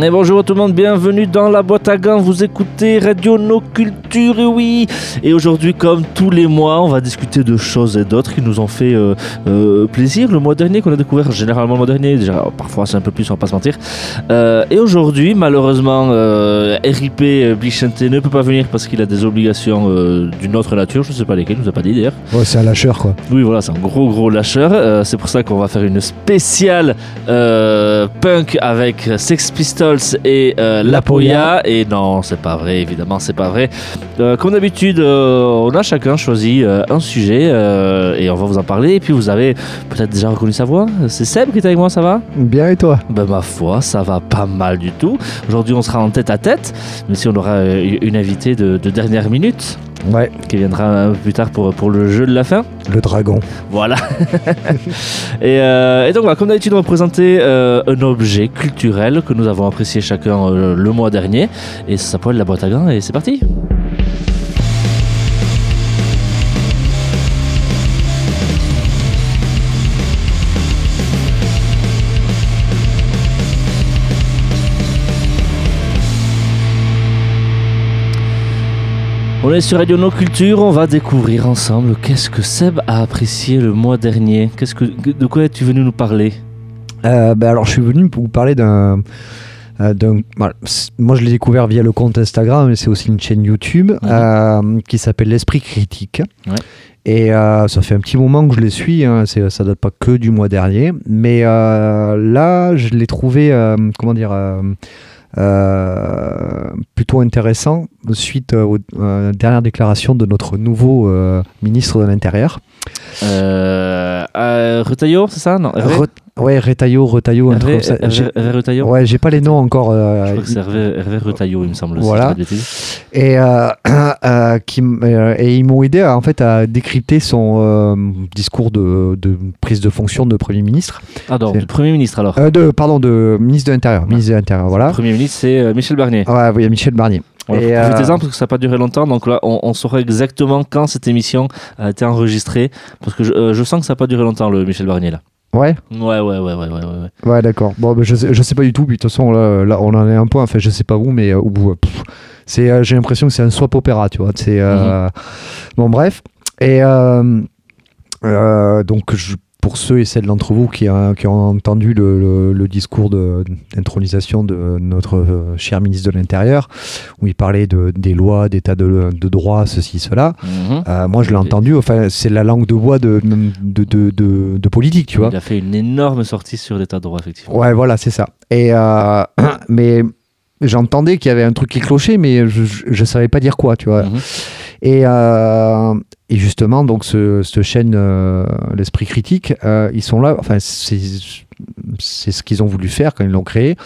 Et bonjour tout le monde, bienvenue dans la boîte à gants. Vous écoutez Radio No Culture, oui. Et aujourd'hui, comme tous les mois, on va discuter de choses et d'autres qui nous ont fait euh, euh, plaisir. Le mois dernier, qu'on a découvert généralement le mois dernier, déjà parfois c'est un peu plus, on va pas se mentir. Euh, et aujourd'hui, malheureusement, RIP Bichente ne peut pas venir parce qu'il a des obligations d'une autre nature. Je sais pas lesquelles, il nous a pas dit d'ailleurs. Ouais, c'est un lâcheur quoi. Oui, voilà, c'est un gros gros lâcheur. c'est pour ça qu'on va faire une spéciale punk avec Sex Pistols et euh, La Poya. Et non, c'est pas vrai, évidemment, c'est pas vrai. Euh, comme d'habitude, euh, on a chacun choisi un sujet et on va vous en parler. Et puis vous avez peut-être déjà reconnu sa voix. C'est Seb qui est avec moi, ça va? Bien et toi? Ben ma foi, ça va pas mal du tout. Aujourd'hui, on sera en tête à tête, mais si on aura une invitée de, de dernière minute. Ouais. Qui viendra un peu plus tard pour, pour le jeu de la fin. Le dragon. Voilà. et, euh, et, donc, voilà, comme d'habitude, on va présenter euh, un objet culturel que nous avons apprécié chacun euh, le mois dernier. Et ça s'appelle la boîte à gants. Et c'est parti. On est sur Radio No Culture, on va découvrir ensemble qu'est-ce que Seb a apprécié le mois dernier. Qu'est-ce que, de quoi es-tu venu nous parler? Euh, ben Alors, je suis venu pour vous parler d'un. Euh, moi, je l'ai découvert via le compte Instagram, mais c'est aussi une chaîne YouTube mhm. euh, qui s'appelle L'Esprit Critique. Et ça fait un petit moment que je les suis, hein, ça date pas que du mois dernier, mais là, je l'ai trouvé, comment dire, plutôt intéressant suite aux euh, dernières déclarations de notre nouveau euh, ministre de l'Intérieur. Retailleau, c'est ça? Non, Ouais, Retailleau, Retailleau, un truc comme ça. Ouais, j'ai pas les noms encore. Euh, je crois que c'est Hervé, Retailleau, il me semble. Voilà. et, euh, euh, qui, et ils m'ont aidé en fait à décrypter son discours de, de, prise de fonction de Premier ministre. Ah, donc, de Premier ministre alors de, Pardon, de ministre de l'Intérieur. Ministre de l'Intérieur, voilà. Premier ministre, c'est Michel Barnier. Ouais, oui, Michel Barnier. Profitez-en parce que ça n'a pas duré longtemps, donc là on, on, saura exactement quand cette émission a été enregistrée, parce que je, je sens que ça n'a pas duré longtemps le Michel Barnier là. Ouais. Ouais, ouais, ouais, ouais, ouais, ouais. Ouais, d'accord. Bon, je, sais, je sais pas du tout. Puis de toute façon, là, là, on en est un peu. Enfin, je sais pas où, mais euh, c'est, euh, j'ai l'impression que c'est un swap opéra, tu vois. C'est euh, mhm. bon, bref. Et donc, je pour ceux et celles d'entre vous qui, qui, ont entendu le, discours d'intronisation de, notre euh, cher ministre de l'Intérieur, où il parlait de, des lois, d'état de, droit, ceci, cela, mhm. euh, moi je l'ai entendu, enfin, c'est la langue de bois de, de, politique, tu vois. Il a fait une énorme sortie sur l'état de droit, effectivement. Ouais, voilà, c'est ça. Et, euh, mais j'entendais qu'il y avait un truc qui clochait, mais je ne savais pas dire quoi, tu vois. Mhm. Et, euh, et justement, donc, ce, chaîne, euh, l'esprit critique, euh, ils sont là. Enfin, c'est ce qu'ils ont voulu faire quand ils l'ont créé,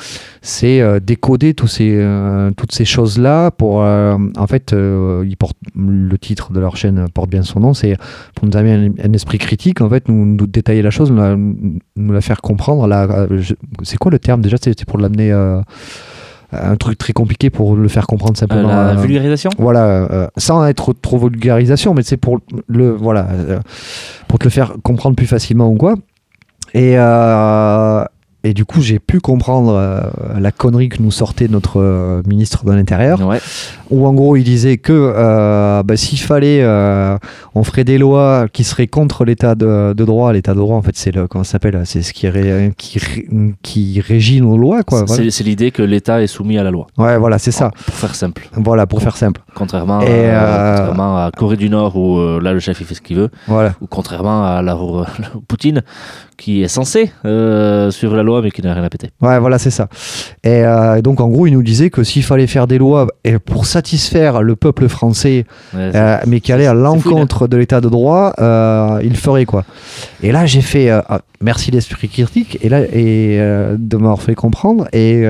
c'est décoder toutes ces choses-là pour, en fait, ils portent, le titre de leur chaîne porte bien son nom, c'est pour nous amener un, esprit critique, en fait, nous, détailler la chose, nous la, nous la faire comprendre. C'est quoi le terme déjà C'est pour l'amener un truc très compliqué pour le faire comprendre simplement. Euh, la vulgarisation Voilà, euh, sans être trop vulgarisation, mais c'est pour le voilà, euh, pour te le faire comprendre plus facilement ou quoi. Et, et du coup, j'ai pu comprendre euh, la connerie que nous sortait notre euh, ministre de l'Intérieur. Où en gros, il disait que euh, bah, s'il fallait, on ferait des lois qui seraient contre l'état de, droit. L'état de droit, en fait, c'est le comment s'appelle C'est ce qui, qui, qui, régit nos lois, quoi. C'est l'idée que l'État est soumis à la loi. Ouais, voilà, c'est ça. Pour faire simple. Voilà, pour faire simple. Contrairement, à, contrairement à Corée du Nord où là le chef il fait ce qu'il veut. Voilà. Ou contrairement à la Poutine qui est censé suivre la loi mais qui n'a rien à péter. Ouais, voilà, c'est ça. Et euh, donc en gros, il nous disait que s'il fallait faire des lois pour satisfaire le peuple français, euh, mais qui allait à l'encontre de l'état de droit, il le ferait quoi? Et là, j'ai fait ah, merci l'esprit critique et là et de m'avoir fait comprendre et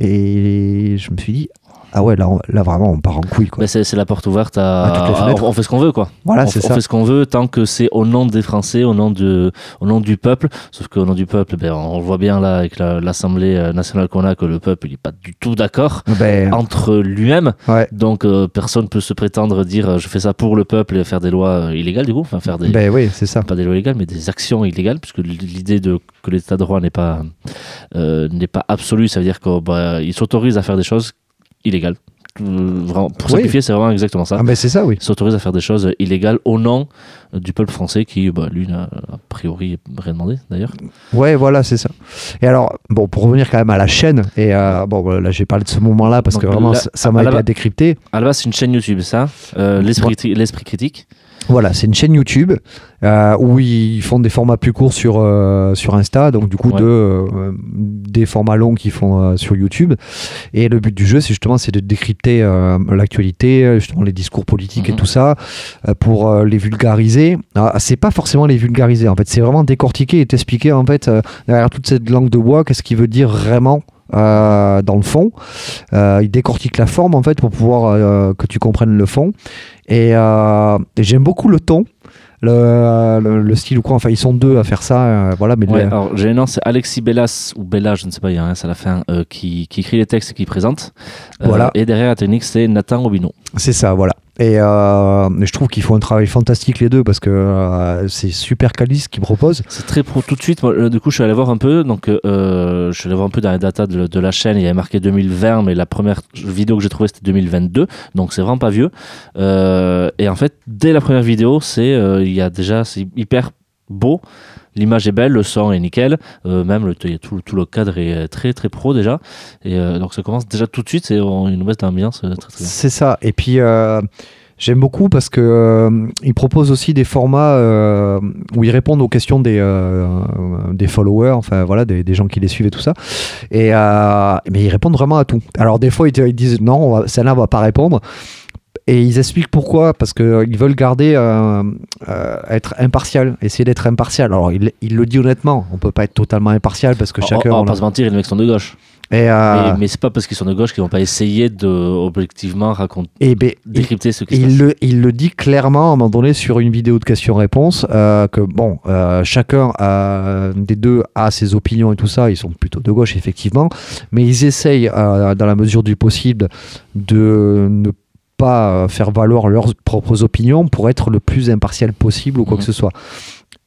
et je me suis dit ah ouais, là, on- là vraiment, on part en couille. Quoi. Mais c'est c'est la porte ouverte à. À toutes les fenêtres. on, on fait ce qu'on veut, quoi. Voilà, on, c'est on ça. fait ce qu'on veut tant que c'est au nom des Français, au nom, de, au nom du peuple. Sauf qu'au nom du peuple, ben, on le voit bien là avec la- l'Assemblée euh, nationale qu'on a que le peuple il est pas du tout d'accord Ben, entre lui-même. ouais. Donc euh, personne peut se prétendre dire euh, je fais ça pour le peuple et faire des lois euh, illégales du coup, enfin faire des Ben oui, c'est ça. pas des lois illégales mais des actions illégales puisque l'idée de que l'état de droit n'est pas euh, n'est pas absolu, ça veut dire qu'il s'autorise à faire des choses illégales. Vraiment, pour Oui. simplifier, c'est vraiment exactement ça Ah ben c'est ça, oui. s'autorise à faire des choses illégales au nom du peuple français qui, bah, lui, n'a a priori rien demandé d'ailleurs. Ouais, voilà, c'est ça. Et alors, bon, pour revenir quand même à la chaîne, et euh, bon, là, j'ai parlé de ce moment-là parce Donc, que vraiment, ça- m'a été décrypté. À la base, c'est une chaîne YouTube, ça? Euh, l'esprit critique? Voilà, c'est une chaîne YouTube euh, où ils font des formats plus courts sur, euh, sur Insta, donc du coup Ouais. de, euh, des formats longs qu'ils font sur YouTube. Et le but du jeu, c'est justement c'est de décrypter l'actualité, justement les discours politiques et Mhm. tout ça, pour les vulgariser. Ah, c'est pas forcément les vulgariser, en fait, c'est vraiment décortiquer et t'expliquer en fait derrière toute cette langue de bois, qu'est-ce qui veut dire vraiment. Euh, dans le fond, euh, il décortique la forme en fait pour pouvoir euh, que tu comprennes le fond. Et, euh, j'aime beaucoup le ton, le, le, le style ou quoi. Enfin, ils sont deux à faire ça, voilà. Mais Ouais, alors, j'ai un c'est Alexis Bellas, ou Bella, je ne sais pas, il y a un S à la fin, qui, qui écrit les textes et qui présente. Voilà. Et derrière la technique, c'est Nathan Robineau. c'est ça, voilà. Et euh, je trouve qu'ils font un travail fantastique les deux parce que euh, c'est super quali ce qu'ils proposent. C'est très pro. Tout de suite, euh, du coup, je suis allé voir un peu. Donc, je suis allé voir un peu dans les datas de, la chaîne. Il y avait marqué 2020, mais la première vidéo que j'ai trouvée, c'était 2022. Donc, c'est vraiment pas vieux. Et en fait, dès la première vidéo, c'est il y a déjà, c'est hyper beau. L'image est belle, le son est nickel. Euh, même le, tout, le cadre est euh, très très pro déjà. Et euh, donc, ça commence déjà tout de suite. C'est on- ambiance euh, très très. C'est ça. Et puis j'aime beaucoup parce que euh, ils proposent aussi des formats où ils répondent aux questions des followers, enfin voilà, des, gens qui les suivent et tout ça. Et mais ils répondent vraiment à tout. Alors des fois ils, ils disent non, celle-là on va pas répondre. Et ils expliquent pourquoi, parce qu'ils veulent garder, euh, euh, être impartial, essayer d'être impartial. Alors, il, il le dit honnêtement, on peut pas être totalement impartial parce que chacun. on, on va pas se mentir, les mecs sont de gauche. Et, euh, Mais, mais c'est pas parce qu'ils sont de gauche qu'ils vont pas essayer de objectivement raconter, et ben, il- décrypter ce qui se il passe. le, il le dit clairement à un moment donné sur une vidéo de questions-réponses euh, que bon, euh, chacun euh, des deux a ses opinions et tout ça. Ils sont plutôt de gauche effectivement, mais ils essayent euh, dans la mesure du possible de ne pas euh, faire valoir leurs propres opinions pour être le plus impartial possible ou quoi Mhm. que ce soit.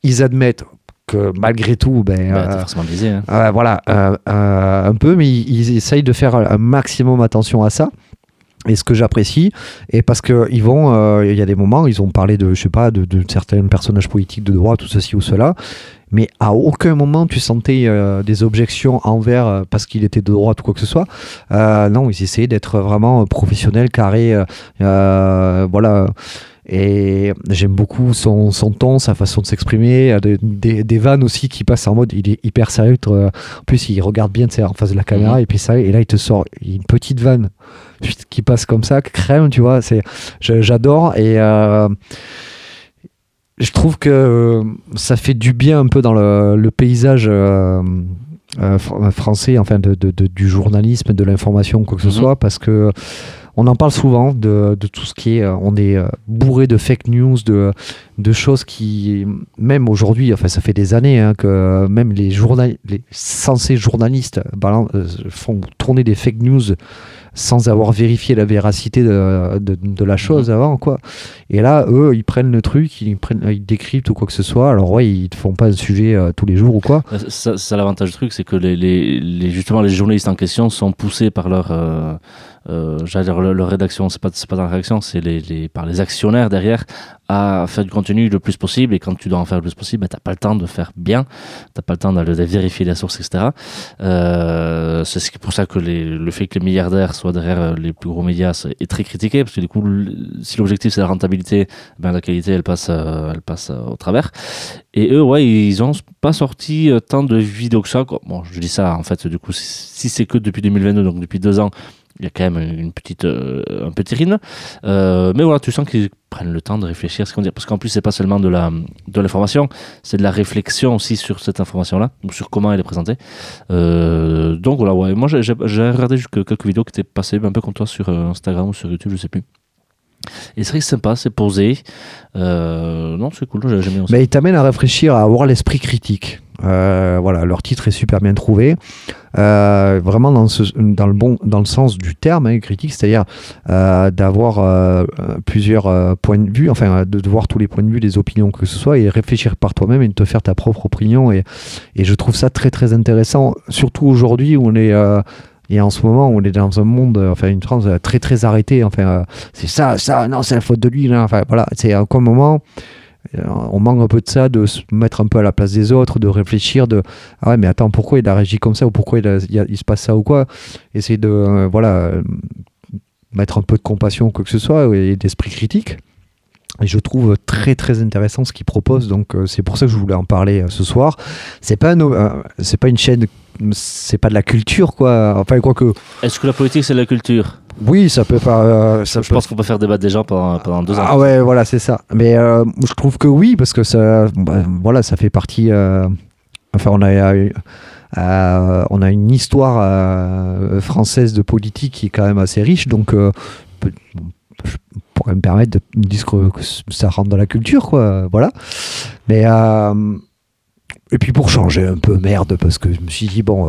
Ils admettent que malgré tout, ben, Bah, euh, forcément biaisé. hein. euh, voilà, euh, un peu, mais ils, ils essayent de faire un maximum attention à ça. Et ce que j'apprécie, et parce que ils vont, il y a des moments, ils ont parlé de, je sais pas, de, de certains personnages politiques de droite, tout ceci ou cela, mais à aucun moment tu sentais euh, des objections envers euh, parce qu'il était de droite ou quoi que ce soit. Euh, non, ils essayaient d'être vraiment professionnels, carrés, voilà. Et j'aime beaucoup son, son ton, sa façon de s'exprimer, des, des, des vannes aussi qui passent en mode, il est hyper sérieux. En plus, il regarde bien en face de la caméra Mhm. et puis ça, et là, il te sort une petite vanne qui passe comme ça, crème, tu vois. J'adore et je trouve que euh, ça fait du bien un peu dans le, le paysage. euh, euh, fr- français, enfin de, de- de- du journalisme, de l'information, quoi que ce Mhm. soit, parce que on en parle souvent de, de tout ce qui est, euh, on est euh, bourré de fake news, de, de choses qui, même aujourd'hui, enfin ça fait des années hein, que même les, journal, les censés journalistes euh, font tourner des fake news sans avoir vérifié la véracité de, de, de la chose avant quoi. Et là, eux, ils prennent le truc, ils prennent, ils décryptent ou quoi que ce soit. Alors ouais, ils ne font pas un sujet euh, tous les jours ou quoi. Ça, ça, l'avantage du truc, c'est que les, les, les- justement les journalistes en question sont poussés par leur, euh, euh, leur, leur rédaction, c'est pas, pas dans la rédaction, c'est les, par les actionnaires derrière à faire du contenu le plus possible. Et quand tu dois en faire le plus possible, bah, t'as pas le temps de faire bien, t'as pas le temps d'aller vérifier la source, etc. Euh, c'est pour ça que le fait que les milliardaires soient derrière euh, les plus gros médias est très critiqué, parce que du coup, si l'objectif c'est la rentabilité, ben, la qualité elle passe, euh, elle passe au travers. Et eux, ouais, ils ont pas sorti euh, tant de vidéos que ça. Bon, je dis ça, en fait, du coup, si, c'est que depuis 2022, donc depuis deux ans, il y a quand même une petite, euh, un petit rythme. Euh, mais voilà, tu sens qu'ils prennent le temps de réfléchir à ce qu'on dit. Parce qu'en plus, c'est pas seulement de de l'information, c'est de la réflexion aussi sur cette information-là, ou sur comment elle est présentée. Donc voilà, ouais. Moi, j'ai regardé quelques vidéos qui étaient passées un peu comme toi sur Instagram ou sur YouTube, je sais plus. Et c'est vrai que c'est sympa, c'est posé. Euh, non, c'est cool, j'ai bien aussi. Mais il t'amène à réfléchir, à avoir l'esprit critique. Euh, voilà, leur titre est super bien trouvé. Euh, vraiment dans, ce, dans, le bon, dans le sens du terme hein, critique, c'est-à-dire d'avoir plusieurs points de vue, enfin de, voir tous les points de vue, les opinions que ce soit, et réfléchir par toi-même et de te faire ta propre opinion. Et, et je trouve ça très très intéressant, surtout aujourd'hui où on est et en ce moment, on est dans un monde, euh, enfin une transe euh, très très arrêtée. Enfin, euh, c'est ça, ça, non, c'est la faute de lui. Là. Enfin, voilà, c'est un moment on manque un peu de ça, de se mettre un peu à la place des autres, de réfléchir, de ah ouais mais attends pourquoi il a réagi comme ça ou pourquoi il, il, se passe ça ou quoi, essayer de voilà mettre un peu de compassion ou quoi que ce soit et d'esprit critique. Et je trouve très très intéressant ce qu'il propose, donc c'est pour ça que je voulais en parler ce soir. C'est pas c'est pas une chaîne c'est pas de la culture, quoi. Enfin, quoi que. Est-ce que la politique, c'est de la culture? Oui, ça peut pas. Euh, ça je pense qu'on peut faire débattre des gens pendant, pendant deux ans. Ah ouais, voilà, c'est ça. Mais euh, je trouve que oui, parce que ça, bah, voilà, ça fait partie. Euh, enfin, on a, on a une histoire française de politique qui est quand même assez riche, donc je pourrais me permettre de dire que ça rentre dans la culture, quoi. Voilà. Mais et puis pour changer un peu, merde, parce que je me suis dit, bon,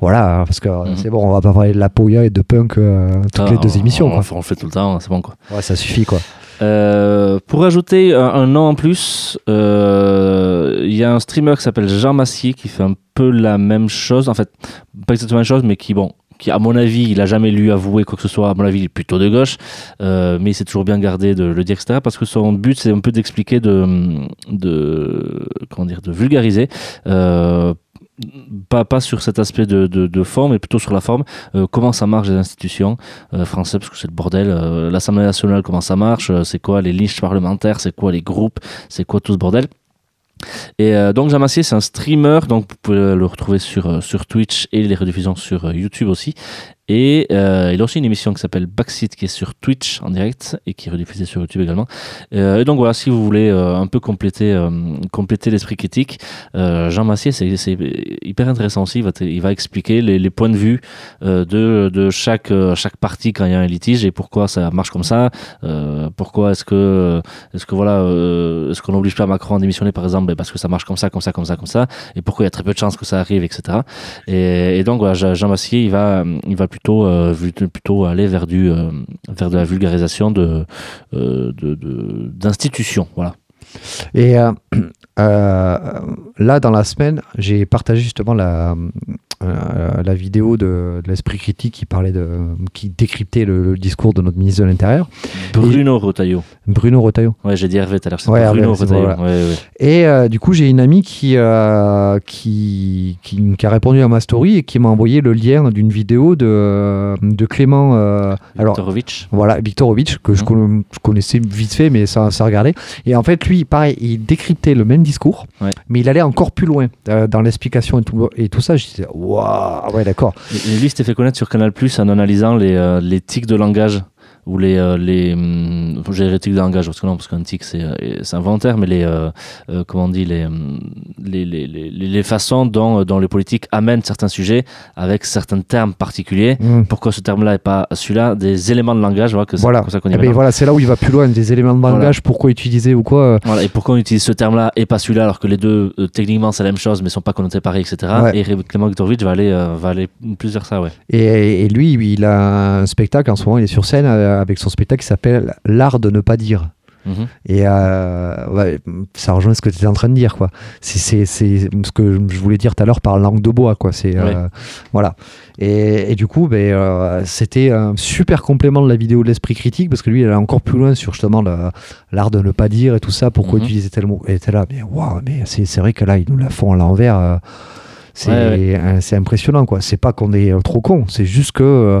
voilà, parce que mhm. c'est bon, on va pas parler de la Poya et de punk euh, toutes les deux émissions. On, on, le fait tout le temps, c'est bon quoi. Ouais, ça suffit quoi. Euh, pour ajouter un, nom en plus, euh, il y a un streamer qui s'appelle Jean Massier qui fait un peu la même chose, en fait, pas exactement la même chose, mais qui, bon, qui, à mon avis, il a jamais lu avouer quoi que ce soit. À mon avis, il est plutôt de gauche, euh, mais c'est toujours bien gardé de le dire, etc. Parce que son but, c'est un peu d'expliquer, de, vulgariser. Euh, pas, pas sur cet aspect de, de, forme, mais plutôt sur la forme. Euh, comment ça marche les institutions françaises, parce que c'est le bordel. L'Assemblée nationale, comment ça marche C'est quoi les listes parlementaires C'est quoi les groupes C'est quoi tout ce bordel et euh, donc Jean Massier, c'est un streamer, donc vous pouvez le retrouver sur, euh, Twitch et les rediffusions sur euh, YouTube aussi. Et euh, il a aussi une émission qui s'appelle Backseat qui est sur Twitch en direct et qui est rediffusée sur YouTube également. Euh, et donc voilà, si vous voulez euh, un peu compléter, euh, compléter l'esprit critique, euh, Jean Massier, c'est hyper intéressant aussi. Il va, il va expliquer les, les, points de vue de, de chaque, chaque partie quand il y a un litige et pourquoi ça marche comme ça. pourquoi est-ce que, est-ce que voilà, est-ce qu'on n'oblige pas Macron à démissionner par exemple ben, parce que ça marche comme ça, comme ça, comme ça, comme ça. Et pourquoi il y a très peu de chances que ça arrive, etc. Et, et donc voilà, Jean Massier, il va, il va plutôt, euh, plutôt aller vers, du, euh, vers de la vulgarisation de, euh, d'institutions. voilà. Et là, dans la semaine, j'ai partagé justement la, euh, la vidéo de, l'esprit critique qui parlait de, qui décryptait le, discours de notre ministre de l'Intérieur. Bruno Rotaillot. Bruno Rotaillot. Ouais, j'ai dit Hervé tout à l'heure. Bruno Rotaillot. Et euh, du coup, j'ai une amie qui, euh, qui, qui, qui, a répondu à ma story et qui m'a envoyé le lien d'une vidéo de, de Clément. Viktorovitch. voilà, Viktorovitch, que je, mmh. connaissais vite fait, mais ça, ça regardait. Et en fait, lui, pareil, il décryptait le même discours, mais il allait encore plus loin dans l'explication et tout, et tout ça. Je disais, Waouh, ouais, d'accord. Lui, s'était fait connaître sur Canal Plus en analysant les, euh, les tics de langage ou les euh, les hum, de langage parce que non parce qu'un tic c'est euh, c'est inventaire mais les euh, comment on dit hum, les les, les les façons dont dont les politiques amènent certains sujets avec certains termes particuliers. Hmm. pourquoi ce terme là et pas celui-là? Des éléments de langage voilà que voilà. eh ben, voilà c'est là où il va plus loin des éléments de langage pourquoi utiliser ou quoi voilà et pourquoi on utilise ce terme là et pas celui-là alors que les deux techniquement c'est la même chose mais sont pas connotés pareil etc et Clément Viktorovitch va aller va aller plus vers ça ouais. Et, et lui il a un spectacle en ce moment il est sur scène avec son spectacle qui s'appelle L'art de ne pas dire. Mhm. Et euh, ça rejoint ce que tu étais en train de dire, quoi. C'est ce que je voulais dire tout à l'heure par langue de bois, quoi. C'est euh, voilà. Et, du coup, euh, c'était un super complément de la vidéo de l'esprit critique parce que lui, il est encore plus loin sur justement l'art de ne pas dire et tout ça. Pourquoi mhm. utiliser tel mot Et était là, mais waouh, mais c'est vrai que là, ils nous la font à l'envers. c'est impressionnant, quoi. C'est pas qu'on est trop con, c'est juste que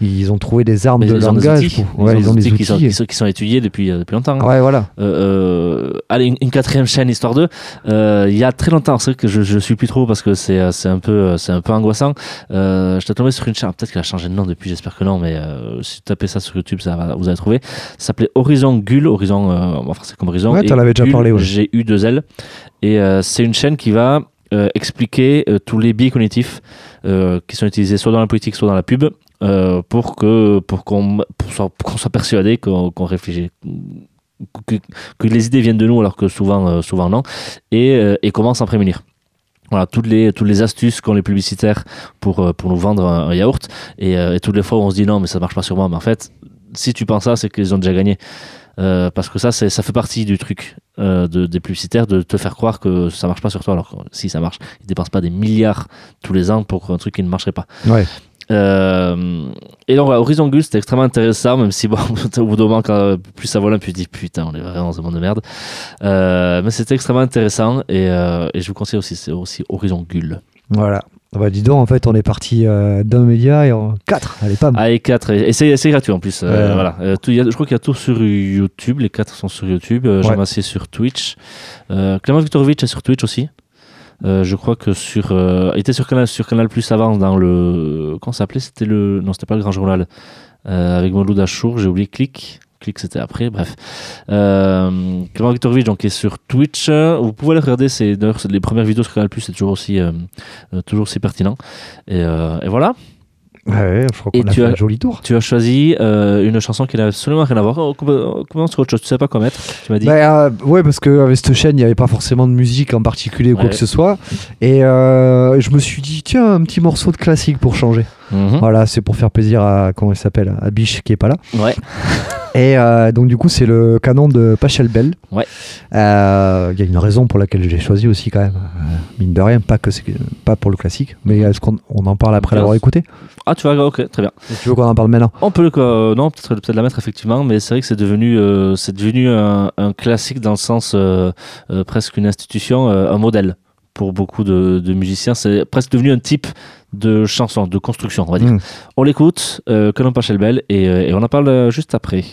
ils ont trouvé des armes Mais de ils langage. pour- ouais, Ils ont des outils qui sont, qui sont- qui sont étudiés depuis, euh, depuis longtemps. hein. Ouais, voilà. Euh, euh, allez, une, une quatrième chaîne, histoire 2. Euh, il y a très longtemps, c'est vrai que je, je suis plus trop parce que c'est c'est un peu c'est un peu angoissant. Je t'ai tombé sur une chaîne, peut-être qu'elle a changé de nom depuis, j'espère que non, mais si tu tapez ça sur YouTube, ça va, vous allez trouver. Ça s'appelait Horizon Gull, Horizon, enfin c'est comme Horizon. Ouais, t'en avais déjà parlé, ouais. J'ai eu deux L. Et c'est une chaîne qui va euh, expliquer euh, tous les biais cognitifs euh, qui sont utilisés soit dans la politique, soit dans la pub, euh, pour que pour qu'on soit, qu'on soit persuadé qu'on qu'on réfléchit. Que, les idées viennent de nous alors que souvent, euh, souvent non, et, euh, et comment s'en prémunir. Voilà, toutes les, toutes les astuces qu'ont les publicitaires pour, euh, pour nous vendre un, yaourt, et, toutes les fois où on se dit non, mais ça marche pas sur moi, mais en fait, si tu penses ça, c'est qu'ils ont déjà gagné. Parce que ça, ça fait partie du truc de, des publicitaires de te faire croire que ça marche pas sur toi, alors que si ça marche, ils dépensent pas des milliards tous les ans pour un truc qui ne marcherait pas. Euh, et donc, voilà, Horizon Gull, c'était extrêmement intéressant, même si, bon, au bout d'un moment, quand plus ça vole, plus tu dis putain, on est vraiment dans un monde de merde. Euh, mais c'était extrêmement intéressant et, euh, et je vous conseille aussi, c'est aussi Horizon Gull. Voilà. Bah, dis donc, en fait, on est parti d'un média et en quatre. Allez, pas mal. Ah, et 4, et c'est gratuit en plus. voilà. Tout- il y a- je crois qu'il y a tout sur YouTube, les 4 sont sur YouTube. Jean Ouais. Sur Twitch. Clément Viktorovitch est sur Twitch aussi. Euh, je crois que sur. Euh, était sur Canal, sur Canal Plus avant dans le. Comment s'appelait? C'était le. Non, c'était pas le Grand Journal. Euh, avec Mouloud Achour, j'ai oublié Click. Click, c'était après, bref. Euh, Clément Viktorovitch, donc, est sur Twitch. Vous pouvez aller regarder, c'est les premières vidéos sur Canal Plus, c'est toujours aussi, euh, toujours aussi pertinent. Et, et voilà. Ouais, ouais, je crois qu'on a tu fait as- un joli tour. Tu as choisi euh, une chanson qui n'a absolument rien à voir. Comment- Comment sur autre chose Tu sais pas quoi mettre Tu m'as dit. Bah, euh, ouais, parce qu'avec cette chaîne, il n'y avait pas forcément de musique en particulier ou quoi que ce soit. Et euh, je me suis dit, tiens, un petit morceau de classique pour changer. Mhm. Voilà, c'est pour faire plaisir à, comment il s'appelle, à Biche qui est pas là. Ouais. Et euh, donc, du coup, c'est le canon de Pachelbel. Ouais. Euh, Il y a une raison pour laquelle je l'ai choisi aussi, quand même. Euh, mine de rien, pas, que c'est- pas pour le classique, mais est-ce qu'on on en parle après l'avoir écouté? Ah, tu vas. Ok, très bien. Tu veux qu'on en parle maintenant? On peut le. euh, non, peut-être peut-être la mettre effectivement, mais c'est vrai que c'est devenu, euh, c'est devenu un, un classique dans le sens euh, euh, presque une institution, euh, un modèle pour beaucoup de, de musiciens. C'est presque devenu un type de chanson, de construction, on va dire. Mm. On l'écoute, euh, Colin Pachelbel, et, euh, et on en parle euh, juste après.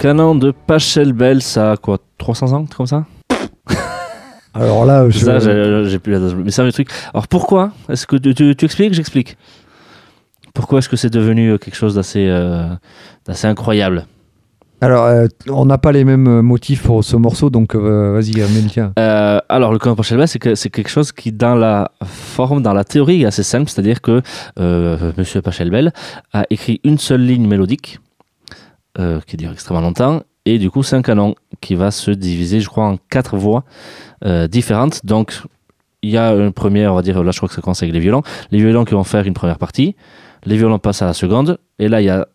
Canon de Pachelbel, ça a quoi 300 ans, comme ça Alors là, je... Ça, j'ai plus la date, mais c'est un truc. Alors pourquoi Est-ce que tu, tu, tu expliques J'explique. Pourquoi est-ce que c'est devenu euh, quelque chose d'assez euh, d'assez incroyable? Alors, euh, on n'a pas les mêmes euh, motifs pour ce morceau, donc euh, vas-y, mets le tien. Euh, alors, le canon de Pachelbel, c'est que c'est quelque chose qui, dans la forme, dans la théorie, est assez simple. C'est-à-dire que Monsieur Pachelbel a écrit une seule ligne mélodique euh, qui dure extrêmement longtemps. Et du coup, c'est un canon qui va se diviser, je crois, en quatre voix euh, différentes. Donc, il y a une première, on va dire, là, je crois que ça commence avec les violons. Les violons qui vont faire une première partie. Les violons passent à la seconde. Et là, il y a,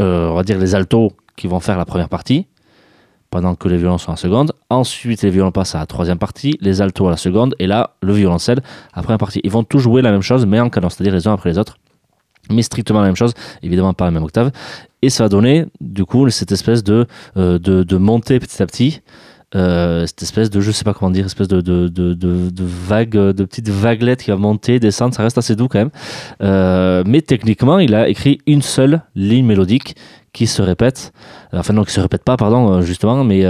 euh, on va dire, les altos qui vont faire la première partie pendant que les violons sont en seconde. Ensuite, les violons passent à la troisième partie, les altos à la seconde, et là, le violoncelle à la première partie. Ils vont tous jouer la même chose, mais en canon, c'est-à-dire les uns après les autres, mais strictement la même chose, évidemment pas la même octave. Et ça va donner, du coup, cette espèce de, euh, de, montée petit à petit. euh, cette espèce de, je sais pas comment dire, espèce de, de, de, de, vague, de petite vaguelette qui va monter, descendre, ça reste assez doux quand même. Euh, mais techniquement, il a écrit une seule ligne mélodique qui se répète, enfin non, qui se répète pas, pardon, justement, mais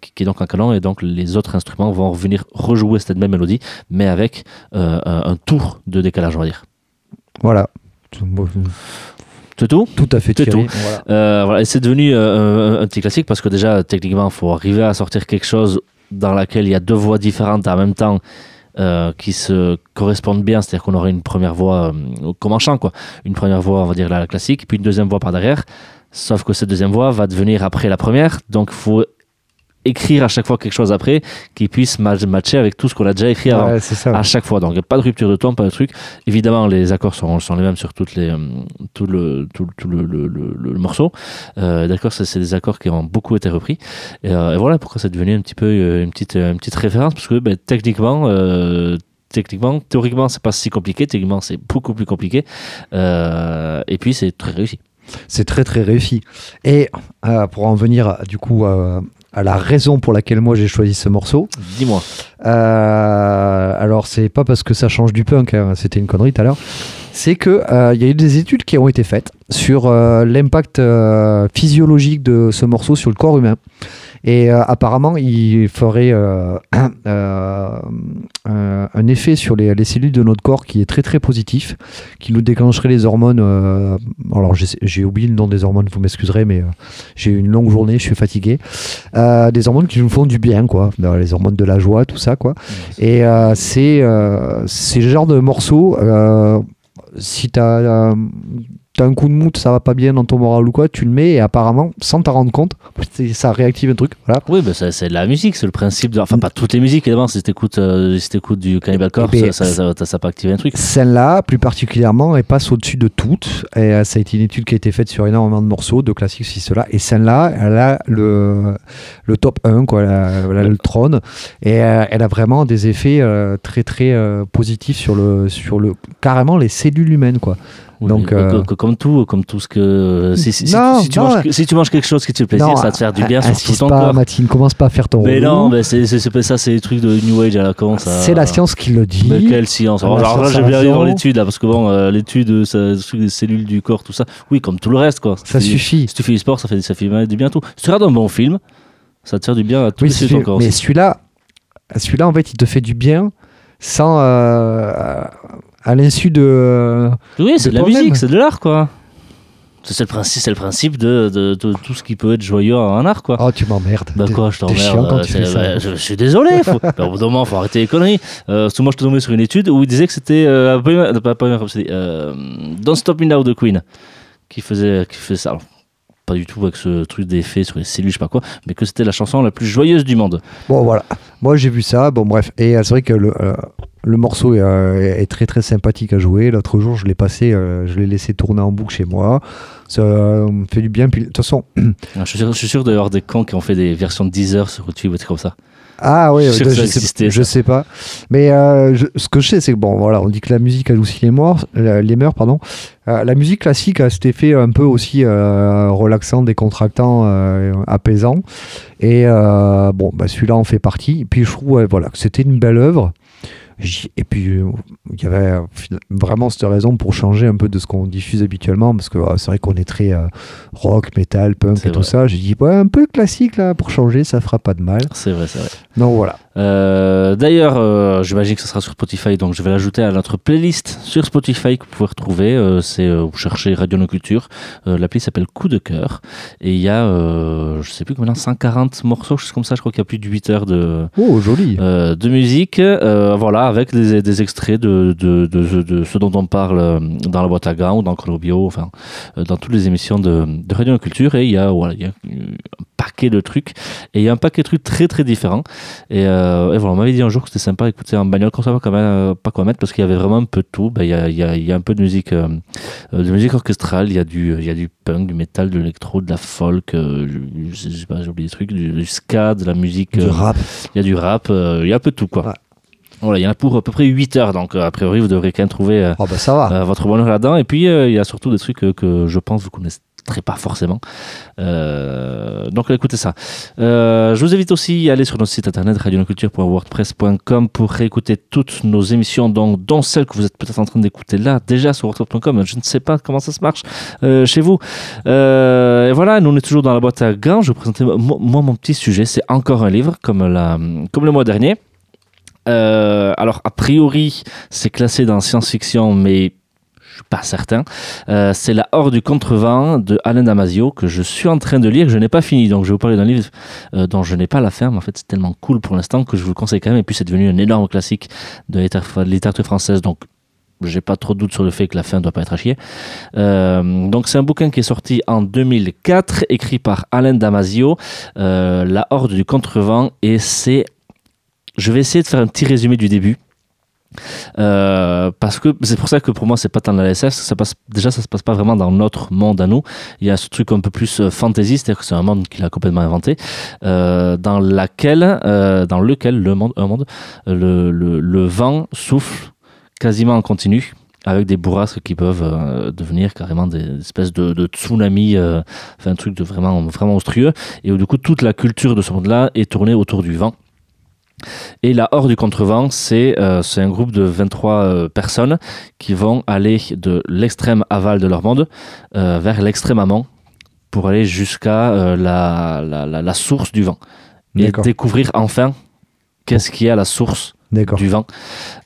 qui, est donc un canon, et donc les autres instruments vont revenir rejouer cette même mélodie, mais avec un tour de décalage, on va dire. Voilà. C'est tout Tout à fait C'est tout. Voilà. Euh, voilà, et c'est devenu euh, un, un petit classique parce que déjà, techniquement, il faut arriver à sortir quelque chose dans laquelle il y a deux voix différentes en même temps euh, qui se correspondent bien. C'est-à-dire qu'on aurait une première voix euh, comme en chant, quoi. Une première voix, on va dire, la, la classique, puis une deuxième voix par derrière. Sauf que cette deuxième voix va devenir après la première. Donc, il faut écrire à chaque fois quelque chose après qui puisse ma- matcher avec tout ce qu'on a déjà écrit avant Ouais, ça. à chaque fois. Donc, il n'y a pas de rupture de ton, pas de truc. Évidemment, les accords sont, sont les mêmes sur toutes les, euh, tout, le, tout, tout le, le, le- le morceau. Euh, D'accord, c'est des accords qui ont beaucoup été repris. Et, euh, et voilà pourquoi c'est devenu un petit peu une petite, une petite référence, parce que ben, techniquement, euh, techniquement, théoriquement, c'est pas si compliqué. Techniquement, c'est beaucoup plus compliqué. Et puis, c'est très réussi. C'est très très réussi. Et euh, pour en venir du coup euh, à la raison pour laquelle moi j'ai choisi ce morceau, Dis-moi. euh, alors c'est pas parce que ça change du punk, hein, c'était une connerie tout à l'heure, c'est que euh, il y a eu des études qui ont été faites sur euh, l'impact physiologique de ce morceau sur le corps humain. Et euh, apparemment, il ferait euh, euh, un effet sur les, les cellules de notre corps qui est très très positif, qui nous déclencherait les hormones. alors j'ai oublié le nom des hormones, vous m'excuserez, mais j'ai eu une longue journée, je suis fatigué. Des hormones qui nous font du bien, quoi. Dans Les hormones de la joie, tout ça, quoi. Et c'est euh, c'est le genre de morceau. euh, si t'as euh, t'as un coup de mood, ça va pas bien dans ton moral ou quoi, tu le mets et apparemment, sans t'en rendre compte, ça réactive un truc. Voilà. Oui, ça- c'est de la musique, c'est le principe de. Enfin, pas toutes les musiques, évidemment. Si t'écoutes euh, si du Cannibal Corpse, Eh ben, ça, ça, ça, ça peut activer un truc. Celle-là, plus particulièrement, elle passe au-dessus de toutes. Et euh, ça a été une étude qui a été faite sur énormément de morceaux, de classiques, si cela. Et celle-là, elle a le, le top 1, quoi, elle a, elle a le trône. Et euh, elle a vraiment des effets euh, très, très positifs sur le, sur le, carrément les cellules humaines, quoi. Donc, euh, co- co- comme tout, comme tout ce que. Si, si- Non, si tu non. manges, si tu manges quelque chose qui te fait plaisir, Non, ça va te faire du bien in- sur tout ton pas. Mathilde, commence pas à faire ton Mais non, mais c'est ça, c'est des trucs de New Age à la con. Ça... C'est la science qui le dit. Mais quelle science Alors, là, j'ai bien ri dans raison. l'étude, là, parce que bon, euh, l'étude, des cellules du corps, tout ça, oui, comme tout le reste, quoi. Ça suffit. Si tu fais du sport, ça fait, ça fait du bien tout. Si tu regardes un bon film, ça te fait du bien à tous Oui, les ton corps. mais celui-là, celui-là, en fait, il te fait du bien sans. euh, à l'insu de. Oui, c'est de de la musique, c'est de l'art, quoi. C'est le principe, c'est le principe de, de- de tout ce qui peut être joyeux en art, quoi. Oh, tu m'emmerdes. Bah quoi, je t'emmerde. bah, je, je suis désolé. Faut, bah, au bout d'un moment, faut arrêter les conneries. Euh, moi, je suis tombé sur une étude où il disait que c'était euh, pas Rhapsody, euh, Don't Stop Me Now de Queen qui faisait, qui faisait ça. Alors, pas du tout avec ce truc d'effet sur les cellules, je sais pas quoi, mais que c'était la chanson la plus joyeuse du monde. Bon, voilà. Moi, j'ai vu ça. Bon, bref. Et euh, c'est vrai que le, euh, le morceau est, euh, est très, très sympathique à jouer. L'autre jour, je l'ai passé, euh, je l'ai laissé tourner en boucle chez moi. Ça euh, me fait du bien. Puis, de toute façon. Je suis sûr, je suis sûr d'avoir des cons qui ont fait des versions de 10 heures sur YouTube et trucs comme ça. Ah oui, Je sais, je pas. Mais euh, je- ce que je sais, c'est que bon, voilà, on dit que la musique adoucit les morts, les mœurs, pardon. Euh, la musique classique a cet effet un peu aussi euh, relaxant, décontractant, apaisant. Et bon, bah, celui-là en fait partie. Et puis je trouve, ouais, voilà, que c'était une belle œuvre. Et puis, euh, il y avait vraiment cette raison pour changer un peu de ce qu'on diffuse habituellement, parce que c'est vrai qu'on est très rock, metal, punk et tout ça. J'ai dit, ouais, un peu classique là, pour changer, ça fera pas de mal. C'est vrai, c'est vrai. Donc voilà. D'ailleurs, j'imagine que ce sera sur Spotify, donc je vais l'ajouter à notre playlist sur Spotify que vous pouvez retrouver. c'est vous cherchez Radio No Culture. L'appli s'appelle Coup de cœur et il y a, je sais plus combien, 140 morceaux, je comme ça. Je crois qu'il y a plus de 8 heures de, oh, joli. de musique. voilà, avec des, des extraits de, de, de, de, ce dont on parle dans la boîte à gants ou dans Chronobio, enfin, dans toutes les émissions de, Radio Culture. Et il y a, voilà, il y a un paquet de trucs. Et il y a un paquet de trucs très très différents. Et, euh, voilà, on m'avait dit un jour que c'était sympa d'écouter en bagnole, qu'on savait quand même pas quoi mettre parce qu'il y avait vraiment un peu de tout. Ben, il, y a, il, y a, y a un peu de musique, euh, de musique orchestrale, il y a du, y a du punk, du métal, de l'électro, de la folk, euh, je, sais pas, j'ai oublié des trucs, du, ska, de la musique. Du rap. Il y a du rap, il y a un peu de tout quoi. Voilà, il y en a pour à peu près 8 heures, donc a priori vous devrez quand même trouver oh bah ça va. votre bonheur là-dedans. Et puis il y a surtout des trucs que je pense vous connaissez très pas forcément. Euh, donc écoutez ça. Euh, je vous invite aussi à aller sur notre site internet radionoculture.wordpress.com pour réécouter toutes nos émissions, donc, dont celles que vous êtes peut-être en train d'écouter là, déjà sur wordpress.com. Je ne sais pas comment ça se marche euh, chez vous. et voilà, nous on est toujours dans la boîte à gants. Je vais vous présenter moi mon petit sujet. C'est encore un livre, comme, la, comme le mois dernier. alors, a priori, c'est classé dans science-fiction, mais je suis pas certain. Euh, c'est La Horde du Contrevent de Alain Damasio que je suis en train de lire. Je n'ai pas fini, donc je vais vous parler d'un livre euh, dont je n'ai pas la ferme. En fait, c'est tellement cool pour l'instant que je vous le conseille quand même. Et puis, c'est devenu un énorme classique de littérature française. Donc, j'ai pas trop de doute sur le fait que la fin ne doit pas être à chier. Euh, donc c'est un bouquin qui est sorti en 2004, écrit par Alain Damasio, La Horde du Contrevent, et c'est... Je vais essayer de faire un petit résumé du début. Euh, parce que c'est pour ça que pour moi c'est pas tant la SF ça passe déjà ça se passe pas vraiment dans notre monde à nous. Il y a ce truc un peu plus euh, fantasy c'est-à-dire que c'est un monde qu'il a complètement inventé euh, dans lequel le vent souffle quasiment en continu avec des bourrasques qui peuvent devenir carrément des espèces de, tsunamis un truc de vraiment vraiment monstrueux. Et où du coup toute la culture de ce monde là est tournée autour du vent et la Horde du Contrevent, c'est euh, un groupe de 23 euh, personnes qui vont aller de l'extrême aval de leur monde euh, vers l'extrême amont pour aller jusqu'à euh, la, la, la, la, source du vent. Et découvrir enfin qu'est-ce qui est à la source du vent.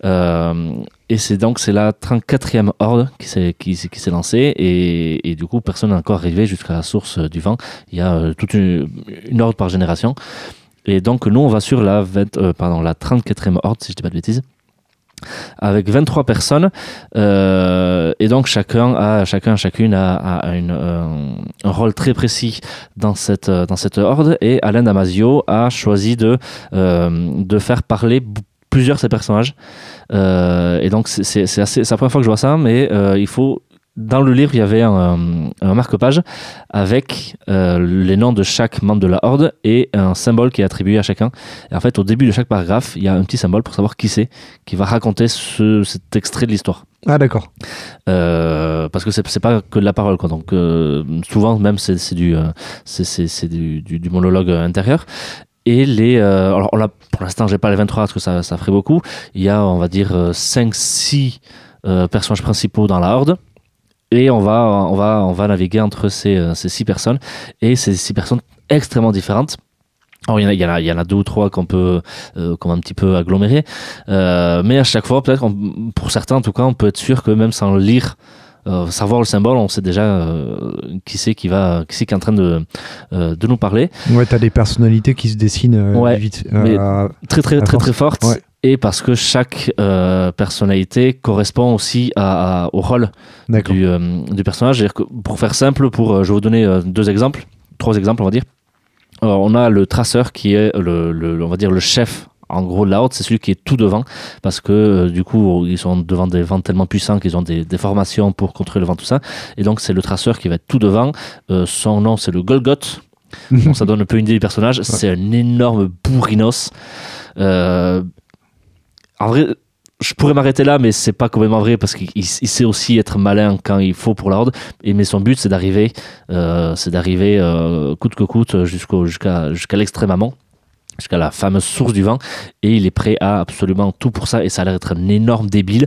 Euh, et c'est donc c'est la 34e horde qui s'est qui, qui s'est lancée et, et, du coup personne n'est encore arrivé jusqu'à la source du vent. Il y a toute une, une horde par génération. Et donc, nous, on va sur la, 20, euh, 34e horde, si je dis pas de bêtises avec 23 personnes. Euh, et donc chacun a chacun chacune a, euh, un rôle très précis dans cette dans cette horde. Et Alain Damasio a choisi de de faire parler plusieurs de ses personnages. Et donc c'est c'est la première fois que je vois ça mais il faut dans le livre, il y avait un, un marque-page avec euh, les noms de chaque membre de la horde et un symbole qui est attribué à chacun. Et en fait, au début de chaque paragraphe, il y a un petit symbole pour savoir qui c'est qui va raconter ce, cet extrait de l'histoire. Ah d'accord. Euh, parce que c'est pas que de la parole quoi. Donc euh, souvent même c'est du c'est du, du, du, monologue intérieur. Et les euh, alors pour l'instant j'ai pas les 23 parce que ça, ça ferait beaucoup. Il y a on va dire 5 6 personnages principaux dans la horde et on va, on va, on va naviguer entre ces, euh, ces six personnes et ces six personnes extrêmement différentes. Alors, il y en a, il y en a, il y en a deux ou trois qu'on peut, euh, qu'on un petit peu agglomérer, euh, mais à chaque fois, peut-être, pour certains en tout cas, on peut être sûr que même sans lire, euh, savoir le symbole, on sait déjà euh, qui c'est qui va, qui c'est qui est en train de, euh, de nous parler. Ouais, t'as des personnalités qui se dessinent ouais, vite, très très très très fortes. Ouais et parce que chaque euh, personnalité correspond aussi à, à, au rôle du, euh, du personnage. Que pour faire simple, pour, euh, je vais vous donner deux exemples, trois exemples, on va dire. Alors, on a le traceur qui est le, le, on va dire le chef en gros de la horde, c'est celui qui est tout devant parce que euh, du coup ils sont devant des vents tellement puissants qu'ils ont des, des, formations pour contrôler le vent tout ça. Et donc c'est le traceur qui va être tout devant. Euh, son nom c'est le Golgoth. Bon, ça donne un peu une idée du personnage. Ouais. c'est un énorme bourrinos. Euh, en vrai, je pourrais m'arrêter là, mais c'est pas complètement vrai parce qu'il sait aussi être malin quand il faut pour la horde. Et mais son but, c'est d'arriver, euh, c'est d'arriver euh, coûte que coûte jusqu'à jusqu'à l'extrême amont jusqu'à la fameuse source du vent, et il est prêt à absolument tout pour ça, et ça a l'air d'être un énorme débile,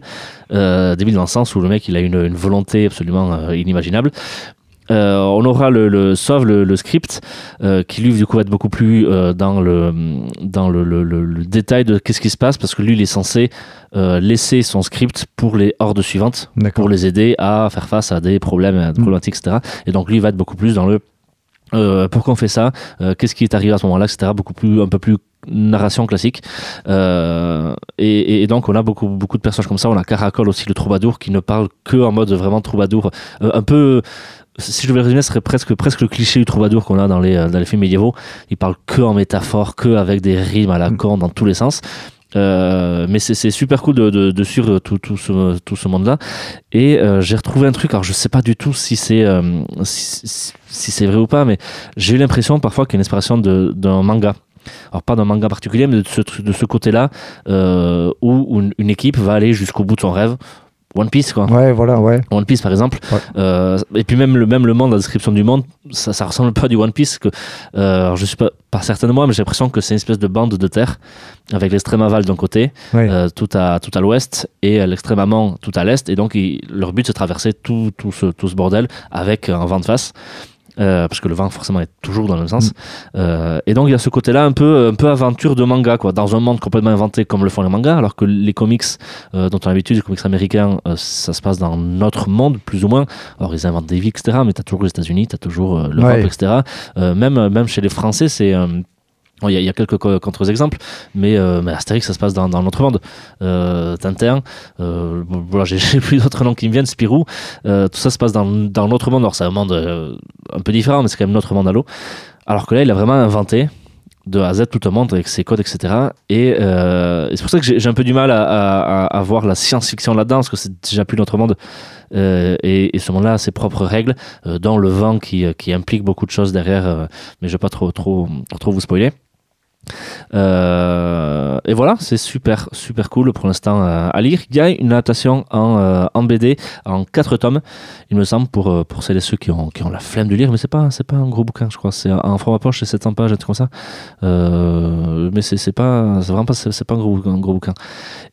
euh, débile dans le sens où le mec il a une, volonté absolument inimaginable. Euh, on aura le, le sauf le, le script euh, qui lui du coup va être beaucoup plus euh, dans le dans le, détail de qu'est-ce qui se passe parce que lui il est censé laisser son script pour les hordes suivantes pour les aider à faire face à des problèmes, à des Mm. problématiques, etc. Et donc lui il va être beaucoup plus dans le pourquoi on fait ça, qu'est-ce qui est arrivé à ce moment-là, etc. Beaucoup plus, un peu plus narration classique. Euh, et, et donc on a beaucoup, beaucoup de personnages comme ça. On a Caracol aussi, le troubadour, qui ne parle que en mode vraiment troubadour, Euh, un peu. Si je devais le résumer, ce serait presque, presque le cliché du troubadour qu'on a dans les, euh, dans les films médiévaux. Il parle que en métaphore, que avec des rimes à la Mm. con dans tous les sens. Euh, mais c'est super cool de, de, de suivre tout, tout ce, tout ce monde-là. Et euh, j'ai retrouvé un truc, alors je sais pas du tout si c'est euh, si, si- si c'est vrai ou pas, mais j'ai eu l'impression parfois qu'il y a une inspiration d'un manga. Alors pas d'un manga particulier, mais de ce, de ce côté-là, où une, une équipe va aller jusqu'au bout de son rêve. One Piece, quoi. Ouais, voilà, ouais. One Piece par exemple. Ouais. Euh, et puis même le, même le monde, la description du monde, ça, ça ressemble pas à du One Piece. Que, euh, alors je suis pas, pas certain de moi, mais j'ai l'impression que c'est une espèce de bande de terre avec l'extrême aval d'un côté, ouais. euh, tout à, tout à l'ouest et l'extrême amont tout à l'est. Et donc ils- leur but c'est de traverser tout, tout, ce, tout ce bordel avec un vent de face. Euh, parce que le vent forcément est toujours dans le même sens. Euh, et donc il y a ce côté-là un peu, un peu aventure de manga, quoi, dans un monde complètement inventé comme le font les mangas, alors que les comics euh, dont on a l'habitude, les comics américains, euh, ça se passe dans notre monde plus ou moins. Alors ils inventent des vies, etc. Mais t'as toujours les États-Unis, t'as toujours euh, l'Europe, Ouais. etc. Euh, même, même chez les Français, c'est euh, Bon, Il y, a- il y a quelques co- contre-exemples, mais, euh, mais Astérix, ça se passe dans, dans notre monde. Euh, Tintin, euh, voilà, j'ai plus d'autres noms qui me viennent, Spirou, euh, tout ça se passe dans, dans notre monde. Alors, c'est un monde euh, un peu différent, mais c'est quand même notre monde à l'eau. Alors que là, il a vraiment inventé de A à Z tout un monde avec ses codes, etc. Et, euh, et c'est pour ça que j'ai un peu du mal à, à- à- voir la science-fiction là-dedans, parce que c'est déjà plus notre monde. Euh, et, et ce monde-là a ses propres règles, euh, dont le vent qui, qui implique beaucoup de choses derrière, euh, mais je vais pas trop, trop, trop vous spoiler. Euh, et voilà, c'est super, super cool pour l'instant euh, à lire. Il y a une adaptation en, euh, en BD en 4 tomes, il me semble, pour, pour celles et ceux qui ont, qui ont la flemme de lire, mais c'est pas, c'est pas un gros bouquin, je crois. C'est en format poche, c'est 700 pages, un truc comme ça. Mais c'est c'est pas, vraiment pas, c'est pas un gros, gros bouquin.